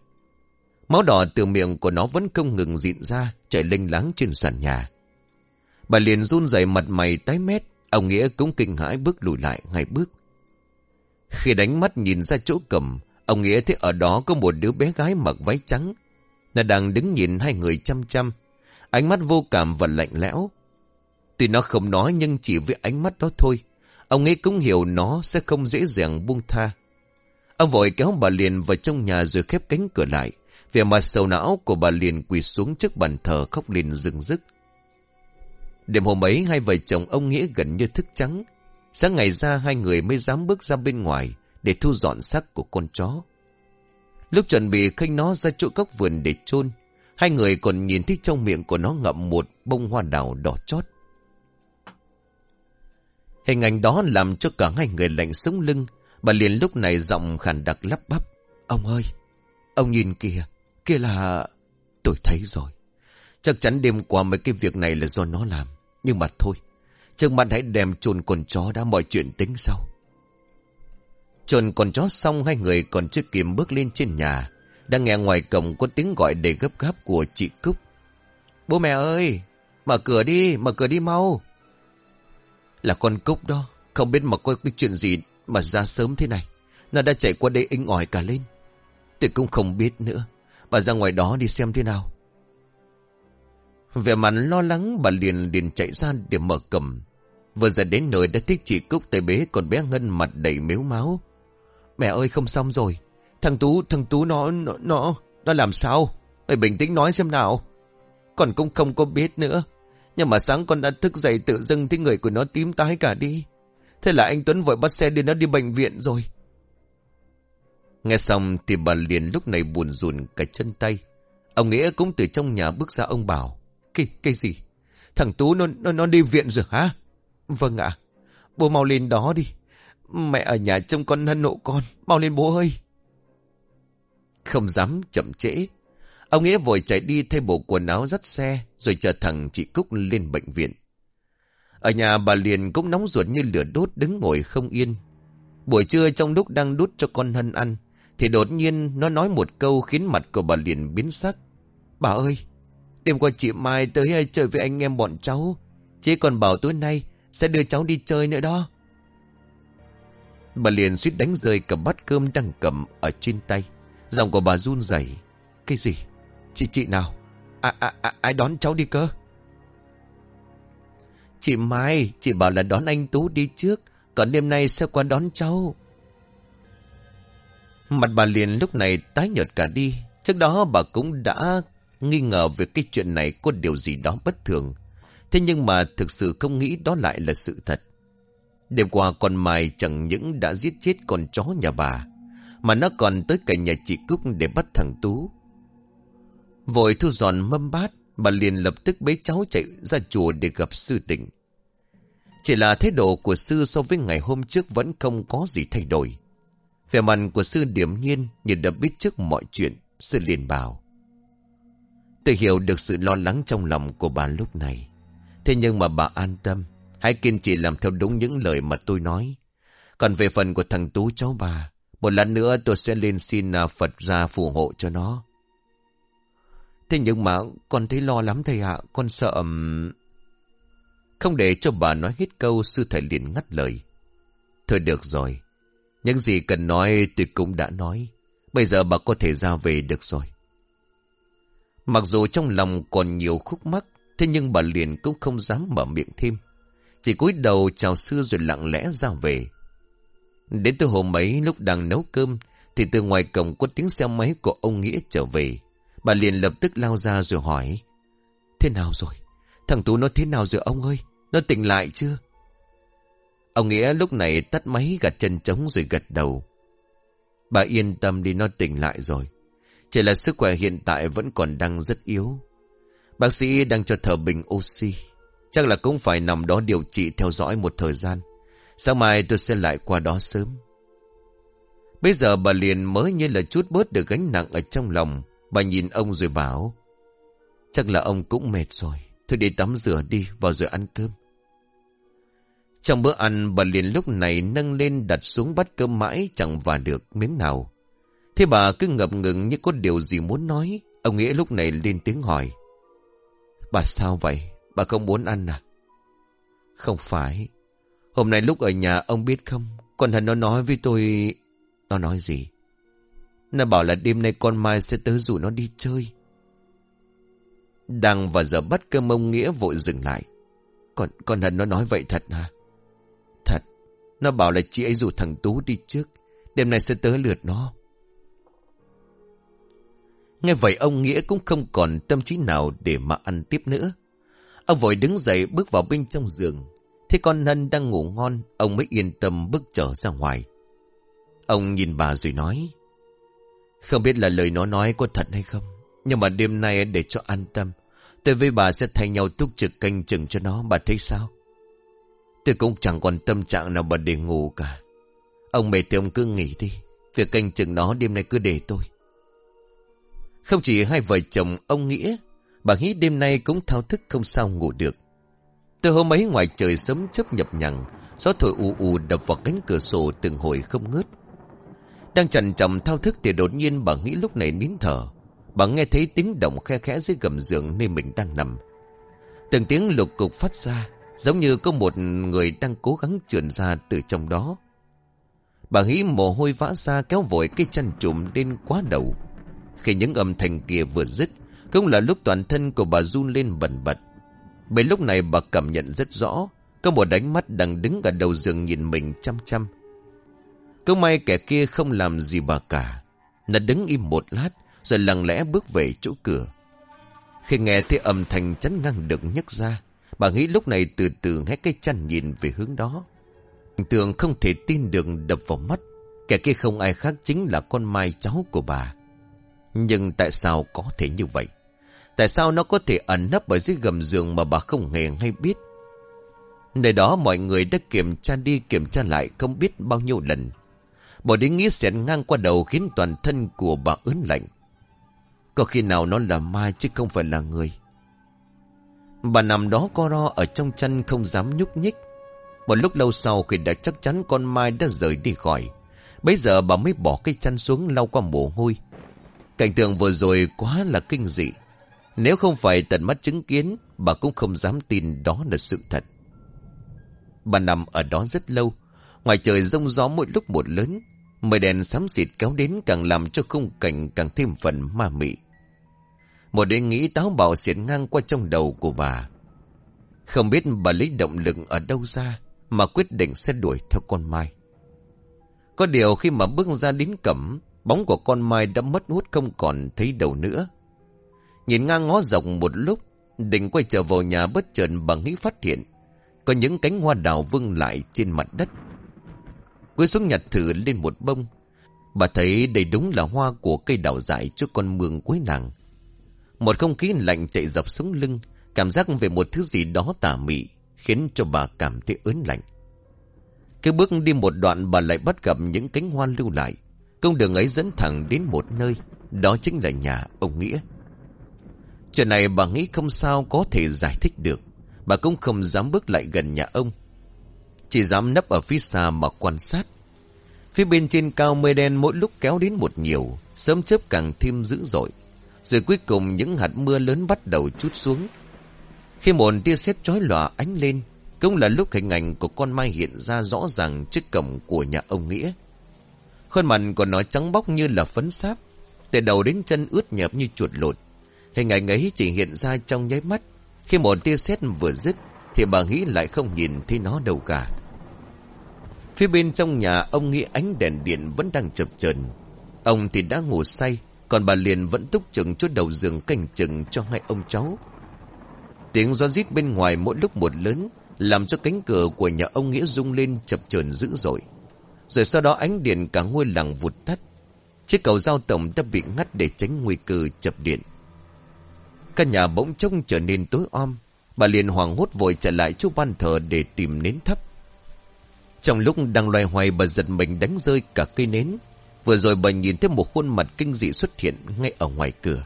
Máu đỏ từ miệng của nó vẫn không ngừng dịn ra, chảy lênh láng trên sàn nhà. Bà liền run rẩy mặt mày tái mét, ông Nghĩa cũng kinh hãi bước lùi lại ngay bước. Khi đánh mắt nhìn ra chỗ cầm, ông Nghĩa thấy ở đó có một đứa bé gái mặc váy trắng. Nó đang đứng nhìn hai người chăm chăm, ánh mắt vô cảm và lạnh lẽo. Tuy nó không nói nhưng chỉ với ánh mắt đó thôi, ông Nghĩa cũng hiểu nó sẽ không dễ dàng buông tha. Ông vội kéo bà liền vào trong nhà rồi khép cánh cửa lại. Về mặt sầu não của bà liền quỳ xuống trước bàn thờ khóc lên rừng rức. Đêm hôm ấy hai vợ chồng ông Nghĩa gần như thức trắng. Sáng ngày ra hai người mới dám bước ra bên ngoài để thu dọn xác của con chó. Lúc chuẩn bị khênh nó ra chỗ góc vườn để chôn hai người còn nhìn thấy trong miệng của nó ngậm một bông hoa đào đỏ chót. Hình ảnh đó làm cho cả hai người lạnh sống lưng. Bà liền lúc này giọng khàn đặc lắp bắp. Ông ơi, ông nhìn kìa, kia là... Tôi thấy rồi. Chắc chắn đêm qua mấy cái việc này là do nó làm. Nhưng mà thôi. Trước mắt hãy đem chôn con chó đã mọi chuyện tính sau. Chôn con chó xong, hai người còn chưa kịp bước lên trên nhà. Đang nghe ngoài cổng có tiếng gọi đầy gấp gáp của chị Cúc. Bố mẹ ơi! Mở cửa đi! Mở cửa đi mau! Là con Cúc đó. Không biết mà coi cái chuyện gì mà ra sớm thế này. Nó đã chạy qua đây inh ỏi cả lên. Tôi cũng không biết nữa. Bà ra ngoài đó đi xem thế nào. Về mặt lo lắng bà liền liền chạy ra để mở cầm. Vừa ra đến nơi đã thích chị Cúc tay bế còn bé Ngân mặt đầy mếu máu. Mẹ ơi không xong rồi. Thằng Tú, thằng Tú nó, nó, nó, nó làm sao? Mày bình tĩnh nói xem nào. Còn cũng không có biết nữa. Nhưng mà sáng con đã thức dậy tự dưng thấy người của nó tím tái cả đi. Thế là anh Tuấn vội bắt xe đưa nó đi bệnh viện rồi. Nghe xong thì bà liền lúc này buồn rùn cả chân tay. Ông Nghĩa cũng từ trong nhà bước ra ông bảo. Cái, cái gì? Thằng Tú nó, nó, nó đi viện rồi hả? Vâng ạ. Bố mau lên đó đi. Mẹ ở nhà trông con hân nộ con. Mau lên bố ơi. Không dám chậm trễ. Ông Nghĩa vội chạy đi thay bộ quần áo dắt xe rồi chờ thằng chị Cúc lên bệnh viện. Ở nhà bà liền cũng nóng ruột như lửa đốt đứng ngồi không yên. Buổi trưa trong lúc đang đút cho con Hân ăn thì đột nhiên nó nói một câu khiến mặt của bà liền biến sắc. Bà ơi, đêm qua chị Mai tới chơi với anh em bọn cháu. Chị còn bảo tối nay sẽ đưa cháu đi chơi nữa đó. Bà liền suýt đánh rơi cầm bát cơm đang cầm ở trên tay. Giọng của bà run rẩy. Cái gì? Chị chị nào? À, à, à, ai đón cháu đi cơ? Chị Mai, chị bảo là đón anh Tú đi trước. Còn đêm nay sẽ qua đón cháu. Mặt bà liền lúc này tái nhợt cả đi. Trước đó bà cũng đã nghi ngờ về cái chuyện này có điều gì đó bất thường. Thế nhưng mà thực sự không nghĩ đó lại là sự thật. Đêm qua con Mai chẳng những đã giết chết con chó nhà bà, mà nó còn tới cả nhà chị Cúc để bắt thằng Tú. Vội thu dọn mâm bát, bà liền lập tức bế cháu chạy ra chùa để gặp sư tỉnh. Chỉ là thái độ của sư so với ngày hôm trước vẫn không có gì thay đổi. Về mặt của sư điểm nhiên như đã biết trước mọi chuyện, sư liền bảo. Tôi hiểu được sự lo lắng trong lòng của bà lúc này. Thế nhưng mà bà an tâm, hãy kiên trì làm theo đúng những lời mà tôi nói. Còn về phần của thằng Tú cháu bà, một lần nữa tôi sẽ lên xin à, Phật ra phù hộ cho nó. Thế nhưng mà con thấy lo lắm thầy ạ, con sợ... Không để cho bà nói hết câu, sư thầy liền ngắt lời. Thôi được rồi, những gì cần nói tôi cũng đã nói. Bây giờ bà có thể ra về được rồi. Mặc dù trong lòng còn nhiều khúc mắc, Thế nhưng bà liền cũng không dám mở miệng thêm. Chỉ cúi đầu chào sư rồi lặng lẽ ra về. Đến từ hôm ấy lúc đang nấu cơm thì từ ngoài cổng có tiếng xe máy của ông Nghĩa trở về. Bà liền lập tức lao ra rồi hỏi. Thế nào rồi? Thằng Tú nó thế nào rồi ông ơi? Nó tỉnh lại chưa? Ông Nghĩa lúc này tắt máy gạt chân trống rồi gật đầu. Bà yên tâm đi nó tỉnh lại rồi. Chỉ là sức khỏe hiện tại vẫn còn đang rất yếu. Bác sĩ đang cho thở bình oxy. Chắc là cũng phải nằm đó điều trị theo dõi một thời gian. Sáng mai tôi sẽ lại qua đó sớm. Bây giờ bà liền mới như là chút bớt được gánh nặng ở trong lòng. Bà nhìn ông rồi bảo. Chắc là ông cũng mệt rồi. Thôi đi tắm rửa đi, vào rồi ăn cơm. Trong bữa ăn, bà liền lúc này nâng lên đặt xuống bát cơm mãi chẳng vào được miếng nào. Thế bà cứ ngập ngừng như có điều gì muốn nói. Ông Nghĩa lúc này lên tiếng hỏi. Bà sao vậy? Bà không muốn ăn à? Không phải. Hôm nay lúc ở nhà ông biết không? Con Hân nó nói với tôi... Nó nói gì? Nó bảo là đêm nay con Mai sẽ tới rủ nó đi chơi. Đang và giờ bắt cơm ông Nghĩa vội dừng lại. Con, con Hân nó nói vậy thật hả? Thật. Nó bảo là chị ấy rủ thằng Tú đi trước. Đêm nay sẽ tới lượt nó. Nghe vậy ông Nghĩa cũng không còn tâm trí nào để mà ăn tiếp nữa. Ông vội đứng dậy bước vào bên trong giường. Thế con Hân đang ngủ ngon, ông mới yên tâm bước trở ra ngoài. Ông nhìn bà rồi nói. Không biết là lời nó nói có thật hay không. Nhưng mà đêm nay để cho an tâm. Tôi với bà sẽ thay nhau túc trực canh chừng cho nó. Bà thấy sao? Tôi cũng chẳng còn tâm trạng nào bà để ngủ cả. Ông mệt thì ông cứ nghỉ đi. Việc canh chừng nó đêm nay cứ để tôi. Không chỉ hai vợ chồng ông Nghĩa. Bà nghĩ đêm nay cũng thao thức không sao ngủ được. Từ hôm ấy ngoài trời sớm chấp nhập nhằng. Gió thổi ù ù đập vào cánh cửa sổ từng hồi không ngớt. Đang trần trầm thao thức thì đột nhiên bà nghĩ lúc này nín thở. Bà nghe thấy tiếng động khe khẽ dưới gầm giường nơi mình đang nằm. Từng tiếng lục cục phát ra, giống như có một người đang cố gắng trườn ra từ trong đó. Bà nghĩ mồ hôi vã ra kéo vội cái chăn trùm lên quá đầu. Khi những âm thanh kia vừa dứt, cũng là lúc toàn thân của bà run lên bần bật. Bởi lúc này bà cảm nhận rất rõ, có một ánh mắt đang đứng ở đầu giường nhìn mình chăm chăm. Cứ may kẻ kia không làm gì bà cả. Nó đứng im một lát, rồi lặng lẽ bước về chỗ cửa. Khi nghe thấy âm thanh chắn ngang được nhấc ra, bà nghĩ lúc này từ từ hét cái chăn nhìn về hướng đó. Tường không thể tin được đập vào mắt, kẻ kia không ai khác chính là con mai cháu của bà. Nhưng tại sao có thể như vậy? Tại sao nó có thể ẩn nấp ở dưới gầm giường mà bà không hề hay biết? Nơi đó mọi người đã kiểm tra đi kiểm tra lại không biết bao nhiêu lần. Bỏ đến nghĩa xẹn ngang qua đầu khiến toàn thân của bà ớn lạnh. Có khi nào nó là ma chứ không phải là người. Bà nằm đó co ro ở trong chân không dám nhúc nhích. Một lúc lâu sau khi đã chắc chắn con Mai đã rời đi khỏi. Bây giờ bà mới bỏ cái chăn xuống lau qua mồ hôi. Cảnh tượng vừa rồi quá là kinh dị. Nếu không phải tận mắt chứng kiến, bà cũng không dám tin đó là sự thật. Bà nằm ở đó rất lâu. Ngoài trời rông gió mỗi lúc một lớn. Mây đèn xám xịt kéo đến càng làm cho khung cảnh càng thêm phần ma mị. Một đêm nghĩ táo bạo xiết ngang qua trong đầu của bà. Không biết bà lấy động lực ở đâu ra mà quyết định sẽ đuổi theo con Mai. Có điều khi mà bước ra đến cẩm, bóng của con Mai đã mất hút không còn thấy đầu nữa. Nhìn ngang ngó rộng một lúc, định quay trở vào nhà bất chợt bằng nghĩ phát hiện. Có những cánh hoa đào vương lại trên mặt đất. Cúi xuống nhặt thử lên một bông. Bà thấy đây đúng là hoa của cây đào dại trước con mương cuối nàng. Một không khí lạnh chạy dọc sống lưng, cảm giác về một thứ gì đó tà mị, khiến cho bà cảm thấy ớn lạnh. Cái bước đi một đoạn bà lại bắt gặp những cánh hoa lưu lại. Công đường ấy dẫn thẳng đến một nơi, đó chính là nhà ông Nghĩa. Chuyện này bà nghĩ không sao có thể giải thích được. Bà cũng không dám bước lại gần nhà ông. Chỉ dám nấp ở phía xa mà quan sát. Phía bên trên cao mây đen mỗi lúc kéo đến một nhiều, sớm chớp càng thêm dữ dội. Rồi cuối cùng những hạt mưa lớn bắt đầu chút xuống. Khi một tia sét chói lòa ánh lên, cũng là lúc hình ảnh của con mai hiện ra rõ ràng trước cổng của nhà ông Nghĩa. Khuôn mặt của nó trắng bóc như là phấn sáp, từ đầu đến chân ướt nhẹp như chuột lột. Hình ảnh ấy chỉ hiện ra trong nháy mắt, Khi một tia sét vừa dứt Thì bà nghĩ lại không nhìn thấy nó đâu cả. Phía bên trong nhà ông nghĩ ánh đèn điện vẫn đang chập chờn. Ông thì đã ngủ say Còn bà liền vẫn túc chừng chỗ đầu giường canh chừng cho hai ông cháu. Tiếng gió rít bên ngoài mỗi lúc một lớn Làm cho cánh cửa của nhà ông Nghĩa rung lên chập chờn dữ dội. Rồi sau đó ánh điện cả ngôi làng vụt tắt Chiếc cầu giao tổng đã bị ngắt để tránh nguy cơ chập điện Căn nhà bỗng trông trở nên tối om Bà liền hoảng hốt vội trở lại chỗ ban thờ để tìm nến thắp Trong lúc đang loay hoay, bà giật mình đánh rơi cả cây nến Vừa rồi bà nhìn thấy một khuôn mặt kinh dị xuất hiện ngay ở ngoài cửa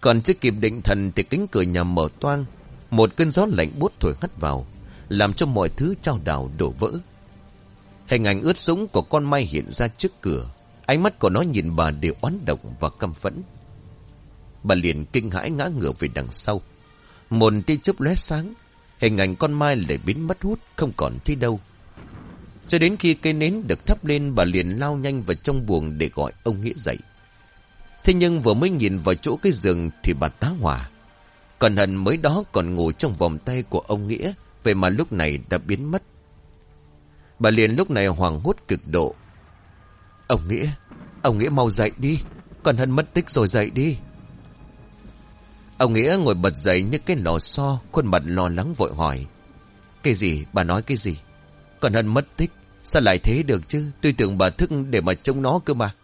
còn chưa kịp định thần thì cánh cửa nhà mở toang. Một cơn gió lạnh buốt thổi hắt vào. Làm cho mọi thứ trao đảo đổ vỡ. Hình ảnh ướt sũng của con mai hiện ra trước cửa. Ánh mắt của nó nhìn bà đều oán độc và căm phẫn. Bà liền kinh hãi ngã ngửa về đằng sau. Một tia chớp lóe sáng. Hình ảnh con mai lại biến mất hút không còn thấy đâu. Cho đến khi cây nến được thắp lên bà liền lao nhanh vào trong buồng để gọi ông Nghĩa dậy. Thế nhưng vừa mới nhìn vào chỗ cái giường thì bà tá hỏa. Còn hận mới đó còn ngủ trong vòng tay của ông Nghĩa, vậy mà lúc này đã biến mất. Bà liền lúc này hoàng hốt cực độ. Ông Nghĩa, ông Nghĩa mau dậy đi, còn hân mất tích rồi dậy đi. Ông Nghĩa ngồi bật dậy như cái lò xo, khuôn mặt lo lắng vội hỏi. Cái gì, bà nói cái gì? Còn hân mất tích, sao lại thế được chứ? Tôi tưởng bà thức để mà trông nó cơ mà.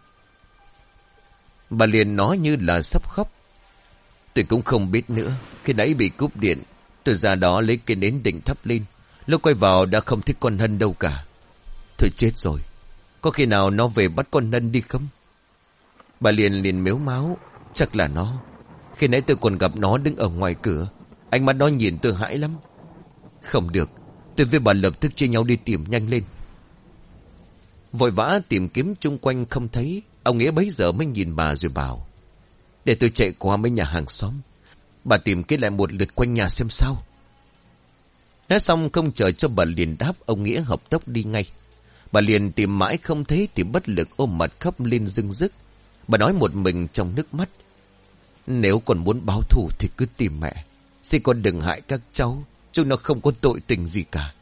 Bà liền nói như là sắp khóc. Tôi cũng không biết nữa. Khi nãy bị cúp điện, tôi ra đó lấy cái nến định thắp lên. Lúc quay vào đã không thích con Hân đâu cả. Thôi chết rồi. Có khi nào nó về bắt con Nân đi không? Bà liền liền mếu máu. Chắc là nó. Khi nãy tôi còn gặp nó đứng ở ngoài cửa. Anh mắt nó nhìn tôi hãi lắm. Không được. Tôi với bà lập tức chia nhau đi tìm nhanh lên. Vội vã tìm kiếm chung quanh không thấy. Ông Nghĩa bấy giờ mới nhìn bà rồi bảo. Để tôi chạy qua mấy nhà hàng xóm. Bà tìm kết lại một lượt quanh nhà xem sao. Nói xong không chờ cho bà liền đáp, ông Nghĩa hợp tốc đi ngay. Bà liền tìm mãi không thấy thì bất lực ôm mặt khóc lên dưng dứt Bà nói một mình trong nước mắt. Nếu còn muốn báo thù thì cứ tìm mẹ. Xin con đừng hại các cháu. Chúng nó không có tội tình gì cả.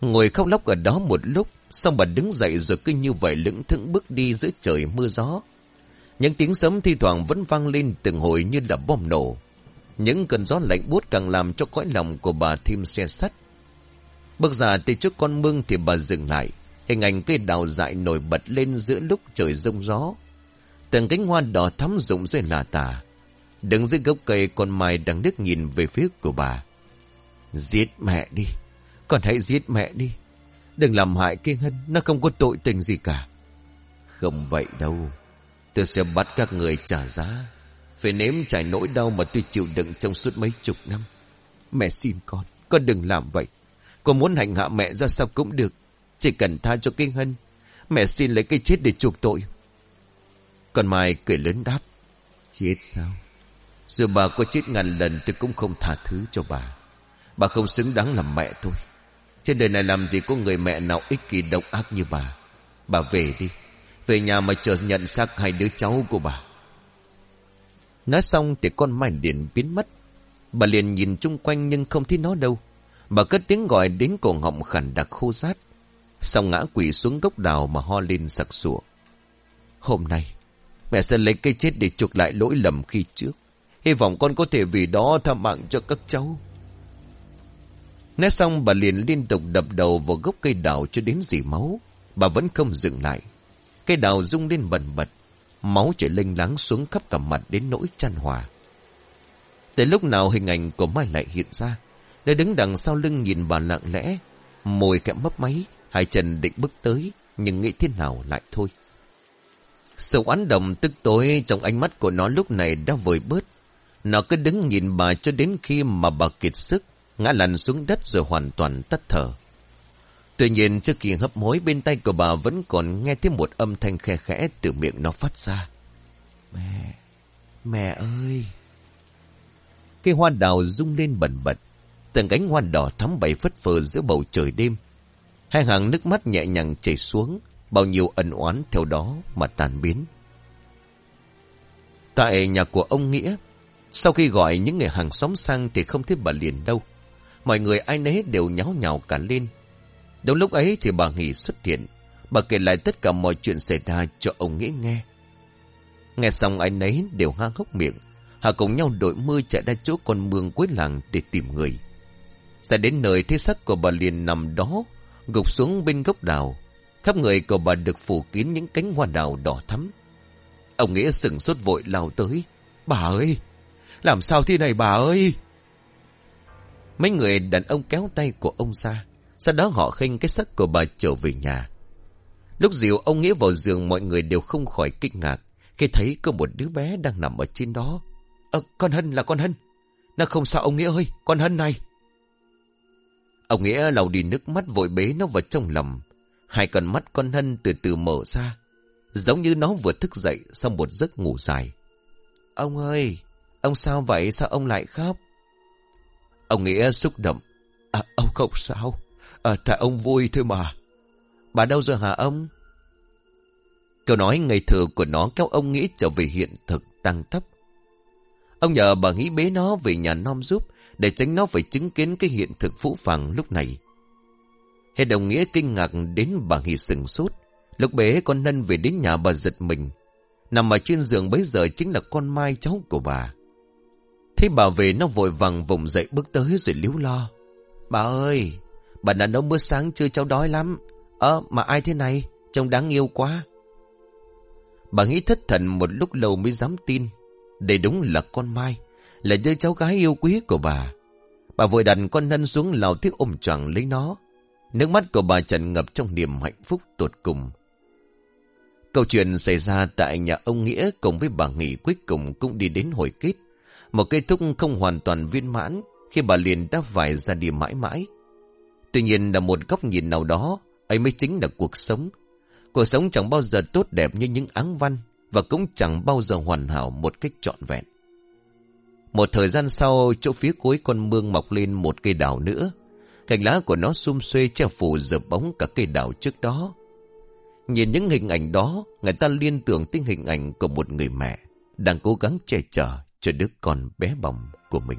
Ngồi khóc lóc ở đó một lúc. Xong bà đứng dậy rồi cứ như vậy lững thững bước đi giữa trời mưa gió. Những tiếng sấm thi thoảng vẫn vang lên từng hồi như là bom nổ. Những cơn gió lạnh buốt càng làm cho cõi lòng của bà thêm xe sắt. Bước ra từ trước con mương thì bà dừng lại. Hình ảnh cây đào dại nổi bật lên giữa lúc trời rông gió. Từng cánh hoa đỏ thắm rụng rơi là tà. Đứng dưới gốc cây, con mai đang đứt nhìn về phía của bà. Giết mẹ đi. Con hãy giết mẹ đi. Đừng làm hại cái Hân Nó không có tội tình gì cả Không vậy đâu Tôi sẽ bắt các người trả giá Phải nếm trải nỗi đau mà tôi chịu đựng trong suốt mấy chục năm Mẹ xin con Con đừng làm vậy con muốn hành hạ mẹ ra sao cũng được. Chỉ cần tha cho kinh hân, Mẹ xin lấy cái chết để chuộc tội. Còn Mai cười lớn đáp, Chết sao? Dù bà có chết ngàn lần tôi cũng không tha thứ cho bà. Bà không xứng đáng làm mẹ tôi. Trên đời này làm gì có người mẹ nào ích kỷ độc ác như bà. Bà về đi. Về nhà mà chờ nhận xác hai đứa cháu của bà. Nói xong thì con mai liền biến mất. Bà liền nhìn chung quanh nhưng không thấy nó đâu. Bà cất tiếng gọi đến cổ họng khẳng đặc khô rát Xong ngã quỷ xuống gốc đào mà ho lên sặc sủa Hôm nay, Mẹ sẽ lấy cây chết để chuộc lại lỗi lầm khi trước Hy vọng con có thể vì đó tha mạng cho các cháu Nói xong, bà liền liên tục đập đầu vào gốc cây đào cho đến dì máu. Bà vẫn không dừng lại. Cây đào rung lên bần bật. Máu chảy lênh láng xuống khắp cả mặt đến nỗi chăn hòa. Tới lúc nào hình ảnh của Mai lại hiện ra. Để đứng đằng sau lưng nhìn bà lặng lẽ. Môi kẹm mấp máy. Hai chân định bước tới. Nhưng nghĩ thế nào lại thôi. Sự oán đồng tức tối trong ánh mắt của nó lúc này đã vơi bớt. Nó cứ đứng nhìn bà cho đến khi mà bà kiệt sức ngã lăn xuống đất rồi hoàn toàn tắt thở. Tuy nhiên trước khi hấp hối bên tay của bà vẫn còn nghe thấy một âm thanh khe khẽ từ miệng nó phát ra. Mẹ, mẹ ơi! Cây hoa đào rung lên bẩn bật, từng cánh hoa đỏ thắm bay phất phơ giữa bầu trời đêm. Hai hàng nước mắt nhẹ nhàng chảy xuống, bao nhiêu ẩn oán theo đó mà tàn biến. Tại nhà của ông Nghĩa, Sau khi gọi những người hàng xóm sang thì không thấy bà liền đâu. Mọi người ai nấy đều nháo nhào cả lên. Đúng lúc ấy thì bà Nghỉ xuất hiện. Bà kể lại tất cả mọi chuyện xảy ra cho ông Nghĩa nghe. Nghe xong ai nấy đều hang hốc miệng. Họ cùng nhau đội mưa chạy ra chỗ con mương cuối làng để tìm người. Ra đến nơi thế sắc của bà liền nằm đó, gục xuống bên gốc đào. Khắp người của bà được phủ kín những cánh hoa đào đỏ thắm. Ông Nghĩa sừng sốt vội lao tới. Bà ơi! Làm sao thế này bà ơi? Mấy người đàn ông kéo tay của ông ra. Sau đó họ khênh cái xác của bà trở về nhà. Lúc dìu ông Nghĩa vào giường mọi người đều không khỏi kinh ngạc. Khi thấy có một đứa bé đang nằm ở trên đó. Ờ, con Hân là con Hân. Nó không sao ông Nghĩa ơi, con Hân này. Ông Nghĩa lau đi nước mắt vội bế nó vào trong lòng. Hai con mắt con Hân từ từ mở ra. Giống như nó vừa thức dậy sau một giấc ngủ dài. Ông ơi, ông sao vậy? Sao ông lại khóc? Ông Nghĩa xúc động. À, ông không sao. À, tại ông vui thôi mà. Bà đâu rồi hả ông? Câu nói ngây thơ của nó kéo ông Nghĩa trở về hiện thực tăng tốc. Ông nhờ bà nghĩ bế nó về nhà non giúp để tránh nó phải chứng kiến cái hiện thực phũ phàng lúc này. Hệ đồng nghĩa kinh ngạc đến bà Nghị sừng sốt. Lúc bé con Nân về đến nhà bà giật mình. Nằm ở trên giường bấy giờ chính là con Mai cháu của bà. Thế bà về nó vội vàng vùng dậy bước tới rồi líu lo. Bà ơi, bà đã nấu bữa sáng chưa cháu đói lắm. Ơ, mà ai thế này? Trông đáng yêu quá. Bà nghĩ thất thần một lúc lâu mới dám tin. Đây đúng là con Mai, là đứa cháu gái yêu quý của bà. Bà vội đặt con Nân xuống lào tiếc ôm choàng lấy nó. Nước mắt của bà tràn ngập trong niềm hạnh phúc tột cùng. Câu chuyện xảy ra tại nhà ông Nghĩa cùng với bà Nghị cuối cùng cũng đi đến hồi kết. Một cây thúc không hoàn toàn viên mãn khi bà liền đã phải ra đi mãi mãi. Tuy nhiên là một góc nhìn nào đó, ấy mới chính là cuộc sống. Cuộc sống chẳng bao giờ tốt đẹp như những áng văn và cũng chẳng bao giờ hoàn hảo một cách trọn vẹn. Một thời gian sau, chỗ phía cuối con mương mọc lên một cây đào nữa. Cành lá của nó xum xuê che phủ dập bóng cả cây đào trước đó. Nhìn những hình ảnh đó, người ta liên tưởng tới hình ảnh của một người mẹ đang cố gắng che chở cho đứa con bé bỏng của mình.